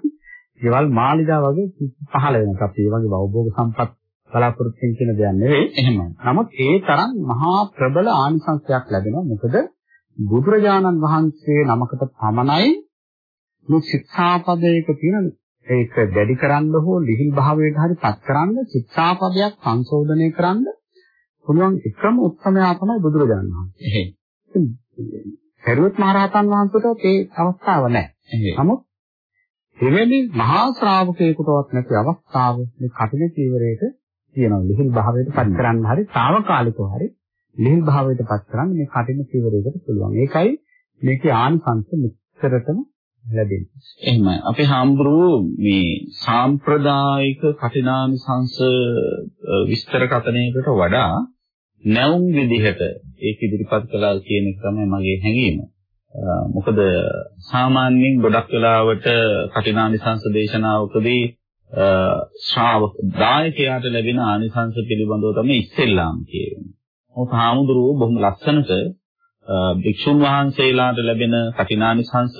ගෙවල් මාලිගා වගේ පහළ වෙනවා. අපි මේ වගේ භෞභෝග සම්පත් බලාපොරොත්තු වෙන කියන දෙයක් නෙවෙයි. එහෙම. නමුත් ඒ තරම් මහා ප්‍රබල ආනිසංසයක් ලැබෙනවා. මොකද බුදුරජාණන් වහන්සේ නමකට පමණයි මේ ශික්ෂාපදයක තියෙන ඒක වැඩි කරන්න හෝ ලිහිල් භාවයට හරි පත් කරන්න ශික්ෂාපදයක් සංශෝධනය කරන්න පුළුවන් එකම උත්සමයා තමයි බුදුරජාණන් වහන්සේ. එහෙම. සරුවත් මහ රහතන් වහන්සේට ඒ අවස්ථාව නැහැ. නමුත් එවැනි මහා ශ්‍රාවකයෙකුටවත් නැති අවස්ථාව මේ කටින චීවරයට තියෙනවා. ලිහිල් භාවයට පත් කරන්න හරි తాවකාලිකව හරි ලිහිල් භාවයට පත් කරන්න මේ කටින චීවරයකට පුළුවන්. ඒකයි මේකේ ආනිසංස මෙච්චරටම ලැබෙන්නේ. එහෙමයි. අපේ හාමුදුරුවෝ මේ සාම්ප්‍රදායික කටිනානිසංශ අ, විස්තර කතනයකට වඩා නැවුම් විදිහට ඒක ඉදිරිපත් කළා කියන එක තමයි මගේ හැඟීම. අ, මොකද සාමාන්‍යයෙන් ගොඩක් වෙලාවට කටිනානිසංශ දේශනාවකදී අ, ශ්‍රාවක දායකයාට ලැබෙන ආනිසංශ පිළිබඳව තමයි ඉස්සෙල්ලාම කියන්නේ. මොකද හාමුදුරුවෝ බොහොම ලස්සනට අ, භික්ෂුන් වහන්සේලාට ලැබෙන කටිනානිසංශ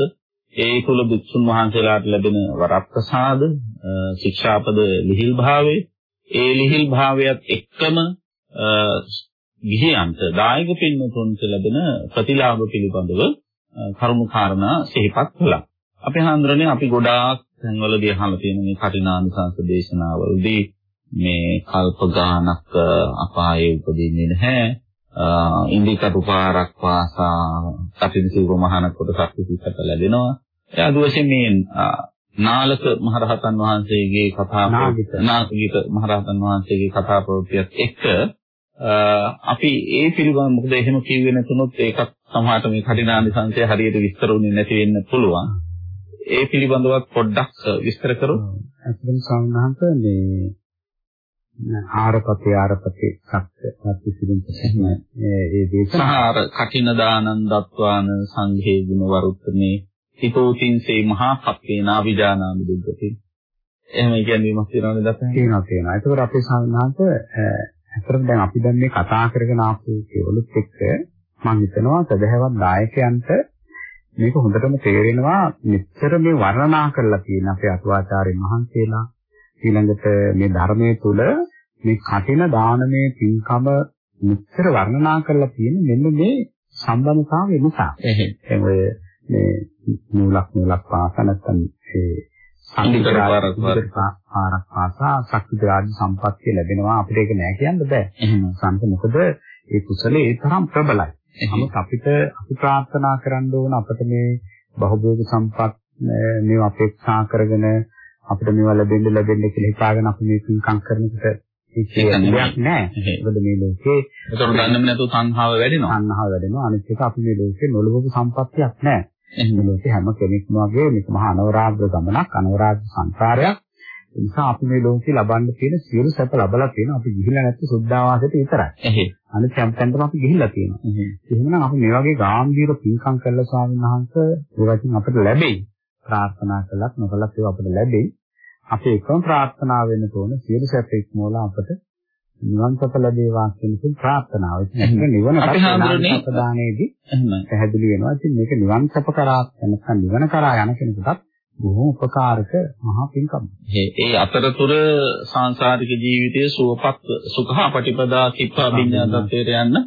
ඒ කුල භික්ෂුන් වහන්සේලාට ලැබෙන වරප්‍රසාද අ, ශික්ෂාපද ලිහිල් භාවයේ ඒ ලිහිල් භාවයත් එක්කම අ, ගිහියන්ට දායක පින්වතුන්ට ලැබෙන ප්‍රතිලාභ පිළිබඳව අ, කරුණු කාරණා සිහිපත් කළා. අපි හඳුරන්නේ අපි ගොඩාක් තැන්වලදී අහලා තියෙන මේ කටිනානිසංස දේශනාවලදී මේ කල්ප ගානක් අපායේ උපදින්නේ නැහැ. ඉන්දිකටු පාරක් පාසා කටින සිවුර මහාන කොට සත්‍යසිතට ලැබෙනවා. ඒ අද වශයෙන් මේ නාලක මහරහතන් වහන්සේගේ කතා නාගික. මහරහතන් වහන්සේගේ කතා ප්‍රවෘත්තියත් එක්ක අපි ඒ පිළිබඳව මොකද එහෙම කිව්වේ නැතුනොත් ඒකත් සමහරට මේ කටිනානි සංසය හරියට විස්තර වුණේ නැති වෙන්න පුළුවන්. ඒ පිළිබඳව පොඩ්ඩක් විස්තර කරමු. අත්දැකීම් සම්හාන්ත මේ ආරපතේ ආරපතේ සත්‍ය සත්‍ය සිදින් මේ ඒ දේශනාර කටින දානං දත්වාන සංඝේ ගුණ වරුත්තනේ හිතෝතින්සේ මහා පක්කේනා විජානාමි දුක්ගති. එහෙම කියන්නේමක් තියෙනවද දක්වන්නේ? තියෙනවා තියෙනවා. ඒකවල අපේ සම්හාන්ත අතරම දැන් අපි දැන් මේ කතා කරගෙන ආපු ඒවලුත් එක්ක මම හිතනවා සදහැවත් දායකයන්ට මේක හොඳටම තේරෙනවා මෙච්චර මේ වර්ණනා කරලා තියෙන අපේ අතුවාචාර්යන් වහන්සේලා ඊළඟට මේ ධර්මයේ තුල මේ කටින දානමය පින්කම මෙච්චර වර්ණනා කරලා තියෙන මෙන්න මේ සම්බන්ධතාවය නිසා. එහෙනම් ඔය මේ මූලක් මූලක් පාස නැත්නම් ඒ සංකීර්ණ පාරක් පාසා ශක්ති රාජ්‍ය සම්පත්තිය ලැබෙනවා අපිට ඒක නෑ කියන්න බෑ. එහෙනම් සංක මොකද ඒ කුසලයේ ඒ තරම් ප්‍රබලයි. නමුත් අපිට අපි ප්‍රාර්ථනා කරන්න ඕන අපිට මේ බහුභෝග සම්පත් මේව අපේක්ෂා කරගෙන අපිට මේවා ලැබෙන්න ලැබෙන්න කියලා හිතාගෙන අපි මේ පින්කම් කරනකොට ඒක දෙයක් නෑ. මොකද මේ ලෝකේ ඒතර දන්නේම නැතුව සංහාව වැඩෙනවා. සංහාව වැඩෙනවා. අනිත් එක අපි මේ ලෝකේ නොලබපු සම්පත්තියක් නෑ. එහෙනම් ලෝකේ හැම කෙනෙක්ම වගේ මේක මහා අනවරාග්‍ර ගමනක් අනවරාග්‍ර සංසාරයක්. ඒ නිසා අපි මේ ලෝකේ ලබන්න තියෙන සියලු සැප ලබලා තියෙනවා. අපි ගිහිල්ලා නැත්නම් සුද්ධාවාසයට විතරයි. අනිත් හැමතැනටම අපි ගිහිල්ලා තියෙනවා. එහෙනම් අපි මේ වගේ ගාම්භීර පින්කම් කළා ස්වාමීන් වහන්සේ ඒවකින් අපිට ලැබෙයි. ප්‍රාර්ථනා කළත් නොකළත් ඒක අපිට ලැබෙයි. අපේ එකම ප්‍රාර්ථනාව වෙන තෝන සියලු සැප ඉක්මවලා අපට නිවන් සප ලැබේවා කියන ප්‍රාර්ථනාව. ඉතින් නිවන ප්‍රදානයේදී පැහැදිලි වෙනවා. ඉතින් මේක නිවන් සප කරා නැත්නම් නිවන කරා යන කෙනෙකුට බොහොම උපකාරක මහා පින්කම්. ඒ අතරතුර සාංශාරික ජීවිතයේ සුවපත් සුඛ පටිපදා කිප්පා විඤ්ඤා තත්ත්වයට යන්න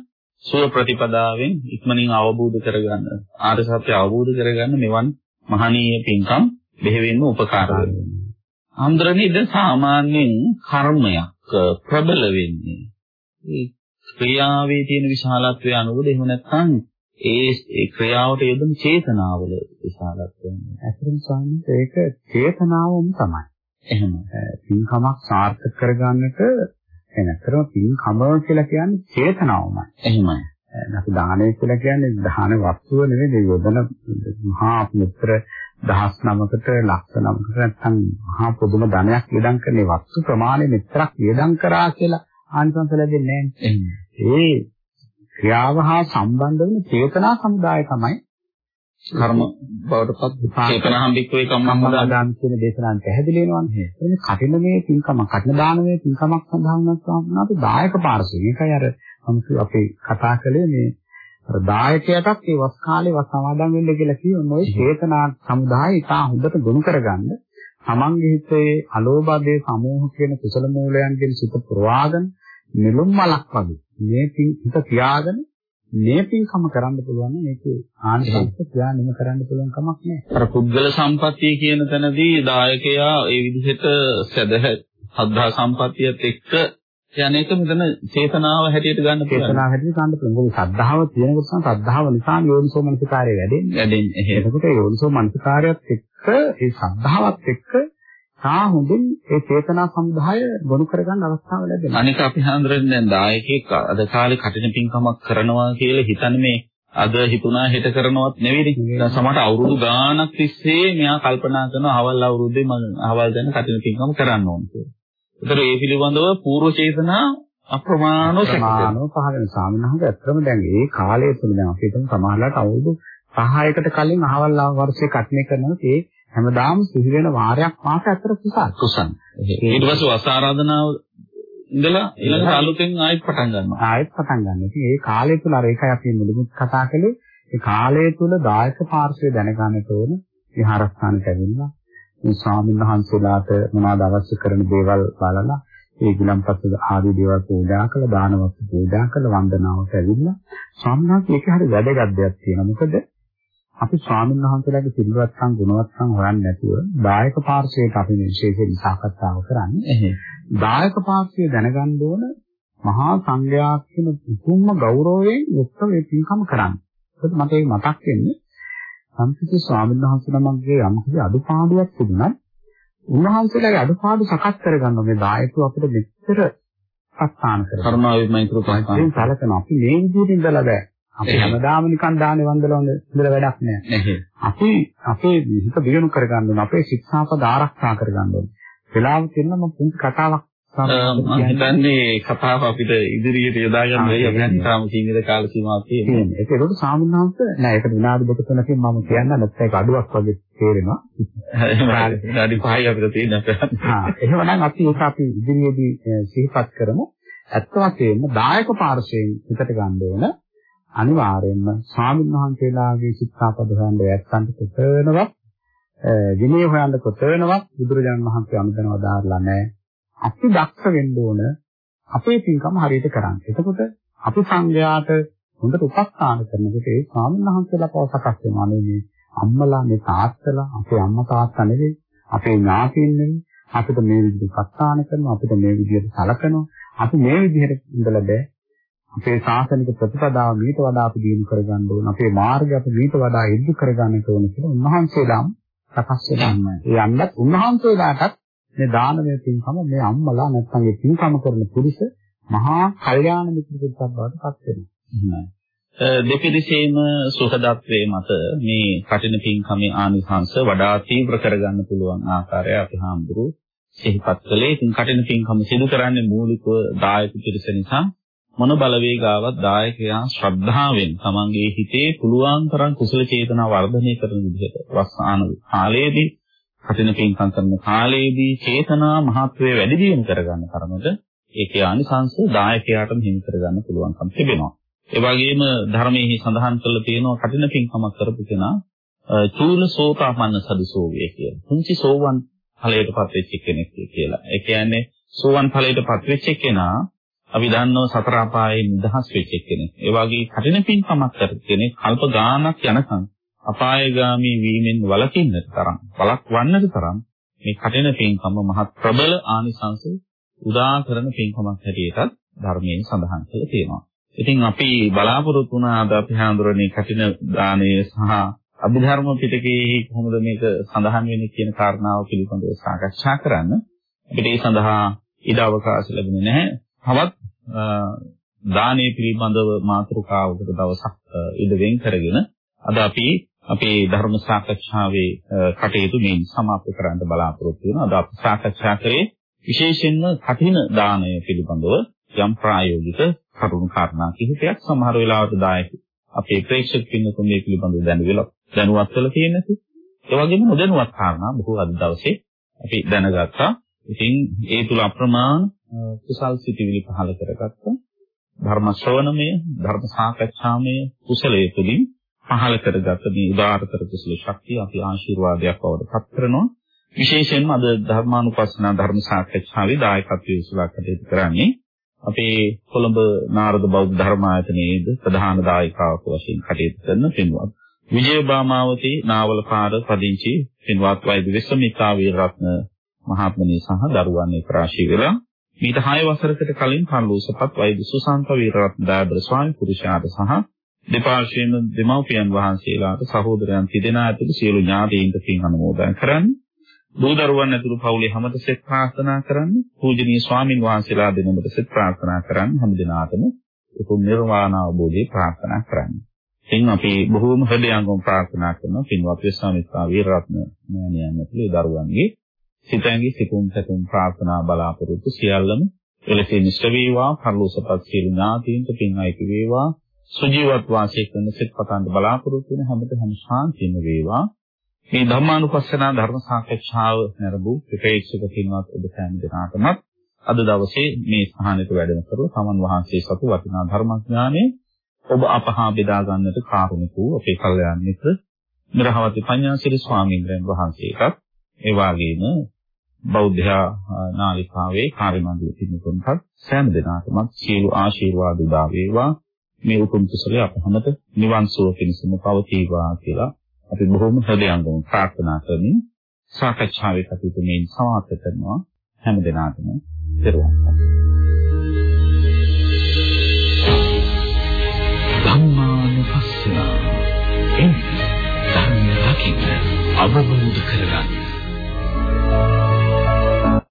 සුව ප්‍රතිපදාවෙන් ඉක්මනින් අවබෝධ කරගන්න ආර්ය සත්‍ය අවබෝධ කරගන්න මෙවන් මහණීය පින්කම් බෙහෙවින්ම උපකාර අන්දරනේ දැන් සාමාන්‍යයෙන් කර්මයක් ප්‍රබල වෙන්නේ. ඒ ක්‍රියාවේ තියෙන විශාලත්වය අනුවද එහෙම නැත්නම් ඒ ඒ ක්‍රියාවට යෙදෙන චේතනාවල විශාලත්වය. ඇත්තටම සාමාන්‍යයෙන් ඒක චේතනාවම තමයි. එහෙම. පින්කමක් සාර්ථක කරගන්නට එනතරම පින්කම කියලා කියන්නේ චේතනාවමයි. එහෙමයි. අපි දානය කියලා කියන්නේ දාන වස්තුව නෙවෙයි යොදන මහා මිත්‍ර දහස් නමකට ලක්ෂ නමකට නැත්නම් මහා පොදුම ධනයක් වියදම් කරන වස්තු ප්‍රමාණය මෙතරක් වියදම් කරා කියලා ආනිසංස ලැබෙන්නේ නැහැ. ඒ ක්‍රියාව හා සම්බන්ධ වෙන චේතනා සමුදාය තමයි කර්ම බවට පත් චේතනාම්බික්කෝ කම්මම්මදාන කියන දේශනාවෙන් පැහැදිලි වෙනවානේ. එන්නේ කටින මේ පින්කම කටින දානමේ පින්කමක් සඳහා වුණත් අපි දායක පාර්ශ්වය. ඒකයි අර අපි කතා කළේ මේ දායකයටත් ඒ වස් කාලේ වස් සමාදන් වෙන්න කියලා කියනවා. ඔය චේතනා සමුදාය ඉතා හොඳට ගොනු කරගන්න තමන්ගේ හිතේ අලෝභයේ සමෝහ කියන කුසල මූලයන්ගෙන් සිත පුරවාගෙන නිලුම් මලක් වගේ මේ හිත තියාගෙන මේ පින්කම කරන්න පුළුවන් මේක ආනිසංස ක්‍රියා නිම කරන්න පුළුවන් කමක් නෑ. අර පුද්ගල සම්පත්තිය කියන තැනදී දායකයා ඒ විදිහට සදහ සද්ධා සම්පත්තියත් එක්ක යන එක මෙතන චේතනාව හැටියට ගන්න පුළුවන්. චේතනාව හැටියට ගන්න පුළුවන්. මොකද ශ්‍රද්ධාව තියෙනකොට තමයි ශ්‍රද්ධාව නිසා යෝනිසෝ මනසිකාරය වැඩෙන්නේ. වැඩෙන්නේ. එතකොට යෝනිසෝ මනසිකාරයත් එක්ක ඒ ශ්‍රද්ධාවත් එක්ක සා හොඳින් ඒ චේතනා සමුදාය ගොනු කරගන්න අවස්ථාව ලැබෙනවා. අනික අපි හඳුරන්නේ දැන් දායකයෙක් අද කාලේ කටින පින්කමක් කරනවා කියලා හිතන්නේ මේ අද හිතුණා හෙට කරනවත් නෙවෙයි. දැන් සමහරට අවුරුදු ගාණක් තිස්සේ මෙයා කල්පනා කරනවා අවල් අවුරුද්දේ මම අවල් දැන කටින පින්කම කරන්න ඕන කියලා. ඒතර ඒ පිළිබඳව పూర్ව චේතනා අප්‍රමාණව සමානව පහළ සාමනහක ඇත්තම දැන් ඒ කාලය තුල දැන් අපි හිතමු සමහරලාට අවුරුදු 5කට කලින් අහවල් වර්ෂයේ කටනේ කරනකොට ඒ හැමදාම සිහි වෙන වාරයක් මාස අතර කුසල්. කුසල්. ඊට පස්සේ අසාරාධනාව ඉඳලා ඊළඟට අලුතෙන් ආයෙත් පටන් ගන්නවා. ආයෙත් පටන් ගන්නවා. ඉතින් ඒ කාලය තුල අර ඒකයි අපි මුලින්ම කතා කළේ. ඒ කාලය තුල දායක පාර්ශ්වය දැනගන්නට ඕන විහාරස්ථානට ඇවිල්ලා මේ ස්වාමීන් වහන්සේලාට මොනවද අවශ්‍ය කරන දේවල් බලලා ඒ ගිලම්පත් ආදී දේවල් පූජා කළා දානවත් පූජා කළා වන්දනාවට ඇවිල්ලා ස්වාමීන් වහන්සේ ඒක හරි වැදගත් දෙයක් තියෙනවා. මොකද අපි ස්වාමීන් වහන්සේලාගේ සිල්වත්කම් ගුණවත්කම් හොයන්නේ නැතුව දායක පාර්ශ්වයට අපි විශේෂයෙන් සාකච්ඡාව කරන්නේ. දායක පාර්ශ්වය දැනගන්න ඕන මහා සංඝයා කියන උතුම්ම ගෞරවයෙන් යුක්ත මේ පින්කම කරන්නේ. ඒකත් මට මතක් වෙන්නේ සම්පූර්ණ ස්වාමීන් වහන්සේ නමක්ගේ යම්කිසි අඩුපාඩුවක් තිබුණත් උන්වහන්සේලාගේ අඩුපාඩු සකස් කරගන්න මේ දායකව අපිට මෙච්චර අස්ථාන කරනවා. කරුණාවේ මෛත්‍රී ප්‍රාර්ථනා. සලකන අපි මේ විදිහට ඉඳලා බෑ. අපි හැමදාම නිකන් දානේ වන්දලා ඉඳලා වැඩක් නැහැ. අපි අපේ හිත දියුණු කරගන්න ඕනේ. අපේ ශික්ෂාපද ආරක්ෂා කරගන්න ඕනේ. වෙලාව තියෙනවා මම පුංචි කතාවක් මම හිතන්නේ කතාව අපිට ඉදිරියට යොදා ගන්න වෙයි අපිට තාම සීමිත කාල සීමාවක් තියෙනවා. ඒක ඒකට සාමාන්‍යව නෑ ඒකට විනාඩි දෙක තුනකින් මම කියන්න නැත්නම් ඒක අඩුවක් වගේ තේරෙනවා. විනාඩි 5යි අපිට තියෙනවා. හා එහෙමනම් අපි ඒක අපි ඉදිරියේදී සිහිපත් කරමු. ඇත්ත වශයෙන්ම දායක පාර්ශවයෙන් හිතට ගන්න ඕන අනිවාර්යයෙන්ම ස්වාමීන් වහන්සේලාගේ ශික්ෂාපද හොයන්න යැත්තන්ට කොතනවත් විනය හොයන්න කොතනවත් බුදුරජාණන් වහන්සේ අනුදැනව දාරලා නැහැ. අපි දක්ෂ වෙන්න ඕන අපේ පින්කම හරියට කරන්න. එතකොට අපි සංඝයාට හොඳට උපස්ථාන කරනකොට ඒ ස්වාමීන් වහන්සේලා පව සකස් වෙනවා නෙවෙයි අම්මලා මේ තාත්තලා අපේ අම්මා තාත්තා නෙවෙයි අපේ ඥාතීන් නෙවෙයි අපිට මේ විදිහට උපස්ථාන කරනවා අපිට මේ විදිහට සලකනවා. අපි මේ විදිහට ඉඳලා බෑ. අපේ ශාසනික ප්‍රතිපදාව මීට වඩා අපි දිනු කරගන්න ඕන. අපේ මාර්ගය අපි මීට වඩා ඉදිරි කරගන්න ඕන කියලා උන්වහන්සේලාම සකස් වෙනවා. ඒ යන්නත් උන්වහන්සේලාටත් මේ දානමය පින්කම මේ අම්මලා නැත්නම් ඒ පින්කම කරන පුරුෂ මහා කල්යාණ මිත්‍ර පිටක් බවට පත් වෙනවා. දෙපිරිසේම සුහදත්වයේ මත මේ කටින පින්කමේ ආනිසංශ වඩා තීව්‍ර කරගන්න පුළුවන් ආකාරය අපි හාමුදුරු සිහිපත් කළේ. ඉතින් කටින පින්කම සිදු කරන්නේ මූලිකව දායක පිරිස නිසා මොන බලවේගාවක් දායකයා ශ්‍රද්ධාවෙන් තමන්ගේ හිතේ පුළුවන් තරම් කුසල චේතනා වර්ධනය කරන විදිහට වස්සාන කාලයේදී කටින පින්කම් කරන කාලයේදී චේතනා මහත්වයේ වැඩි දියුණු කරගන්න තරමට ඒකේ ආනිසංස දායකයාටම හිමි කරගන්න පුළුවන්කම් තිබෙනවා. ඒ වගේම ධර්මයේ සඳහන් කරලා තියෙනවා කටින පින්කමක් කරපු කෙනා චූල සෝතාපන්න සදිසෝවිය කියලා. පුංචි සෝවන් ඵලයටපත් වෙච්ච කෙනෙක් කියලා. ඒ කියන්නේ සෝවන් ඵලයටපත් වෙච්ච කෙනා අපි දන්නව සතර අපායේ නිදහස් වෙච්ච කෙනෙක්. ඒ වගේ කටින පින්කමක් කර කෙනෙක් කල්ප ගානක් යනකම් අපායগামী වීමෙන් වළකින්නට තරම් වළක්වන්නට තරම් මේ කටින පින්කම මහත් ප්‍රබල ආනිසංස උදා කරන පින්කමක් හැටියට ධර්මයෙන් සඳහන් කරලා තියෙනවා. ඉතින් අපි බලාපොරොත්තු වුණ අද අපි හඳුරන්නේ කටින දානය සහ අභිධර්ම පිටකයේ කොහොමද මේක සඳහන් වෙන්නේ කියන කාරණාව පිළිබඳව සාකච්ඡා කරන්න. අපිට ඒ සඳහා ඉඩ අවකාශ ලැබුණේ නැහැ. තවත් දානයේ පිළිබඳව මාතෘකාවකට දවසක් ඉද වෙන් කරගෙන අද අපි අපේ ධර්ම සාකච්ඡාවේ කටයුතු මේ සමාප්ත කරන්න බලාපොරොත්තු වෙනවා. අද අපි සාකච්ඡා කරේ විශේෂයෙන්ම කඨින දානය පිළිබඳව යම් ප්‍රායෝගික කරුණු කාරණා කිහිපයක් සමහර වෙලාවට දායක අපේ ප්‍රේක්ෂක පින්නතුන් මේ පිළිබඳව දැනුවෙලා දැනුවත් වෙලා තියෙන්නේ. ඒ වගේම නොදැනුවත් කාරණා බොහෝ අද දවසේ අපි දැනගත්තා. ඉතින් ඒ තුල අප්‍රමාණ කුසල් සිතිවිලි පහළ කරගත්තා. ධර්ම ශ්‍රවණමය, ධර්ම සාකච්ඡාමය කුසලයේ තුලින් පහළ කරගත මේ උදාාරතර කුසල ශක්තිය අපි ආශිර්වාදයක් බවට පත් කරනවා. විශේෂයෙන්ම අද ධර්මානුපස්සනා ධර්ම සාකච්ඡාවේ දායකත්වයේ සුලා කටයුතු කරන්නේ අපේ කොළඹ නාරද බෞද්ධ ධර්මායතනයේද ප්‍රධාන දායකාවක් වශයෙන් කටයුතු කරන පින්වත් විජයබාමාවතී නාවල පාර පදිංචි පින්වත් වෛද්‍ය විශ්වමිතා වීරරත්න මහත්මනී සහ දරුවන් එක් රාශිය වෙලා මීට 6 වසරකට කලින් පන්ලෝසපත් වෛද්‍ය සුසාන්ත වීරරත්න දායබර ස්වාමි පුරුෂයාට සහ දෙපාර්ශ්වයෙන්ම දෙමව්පියන් වහන්සේලාට සහෝදරයන් තිදෙනා ඇතුළු සියලු ඥාතීන්ට පින් අනුමෝදන් කරන්න. දූ දරුවන් ඇතුළු පවුලේ හැමත සෙත් ප්‍රාර්ථනා කරන්න. පූජනීය ස්වාමින් වහන්සේලා දෙනමට සෙත් ප්‍රාර්ථනා කරන්න හැම දිනාටම උතුම් නිර්වාණ අවබෝධය ප්‍රාර්ථනා කරන්න. ඉතින් අපි බොහෝම හෘදයාංගම ප්‍රාර්ථනා කරනවා පින්වත් ස්වාමීත්වා වීරරත්න මෑණියන් ඇතුළු දරුවන්ගේ සිතැඟි සිතුම් පැතුම් ප්‍රාර්ථනා බලාපොරොත්තු සියල්ලම එලෙසින් ඉෂ්ට වේවා පරලෝසපත් සියලු ඥාතීන්ට පින් අයිති වේවා සුජීවත් වාසය කරන සිත් පතන් බලාපොරොත්තු වෙන හැමත හැම ශාන්තියම වේවා. මේ ධර්මානුපස්සනා ධර්ම සාකච්ඡාව නැරඹු ප්‍රේක්ෂක පින්වත් ඔබ සෑම දෙනාටම අද දවසේ මේ ස්ථානෙට වැඩම කරලා තමන් වහන්සේ සතු වටිනා ධර්මඥානෙ ඔබ අපහා බෙදා ගන්නට කාරුණික වූ අපේ කල්යාණ මිත්‍ර නිරහවති පඤ්ඤාසිරි ස්වාමීන් වහන්සේටත් ඒ වගේම බෞද්ධ නාලිකාවේ කාර්යමණ්ඩල පිටුතුන්පත් සෑම දිනකටම සියලු ආශිර්වාද උදා වේවා. මේ උතුම් කුසලයේ අප හැමත නිවන් සුව පිණිසම පවතිවා කියලා අපි බොහොම හදයන්ගම ප්‍රාර්ථනා කරමින් සාකච්ඡාවේ කටයුතු මේ සමාප්ත කරනවා. හැම දිනකටම පෙරවන් ධම්මානුපස්සන එන්න ධර්ම රකින්න අවබෝධ කරගන්න.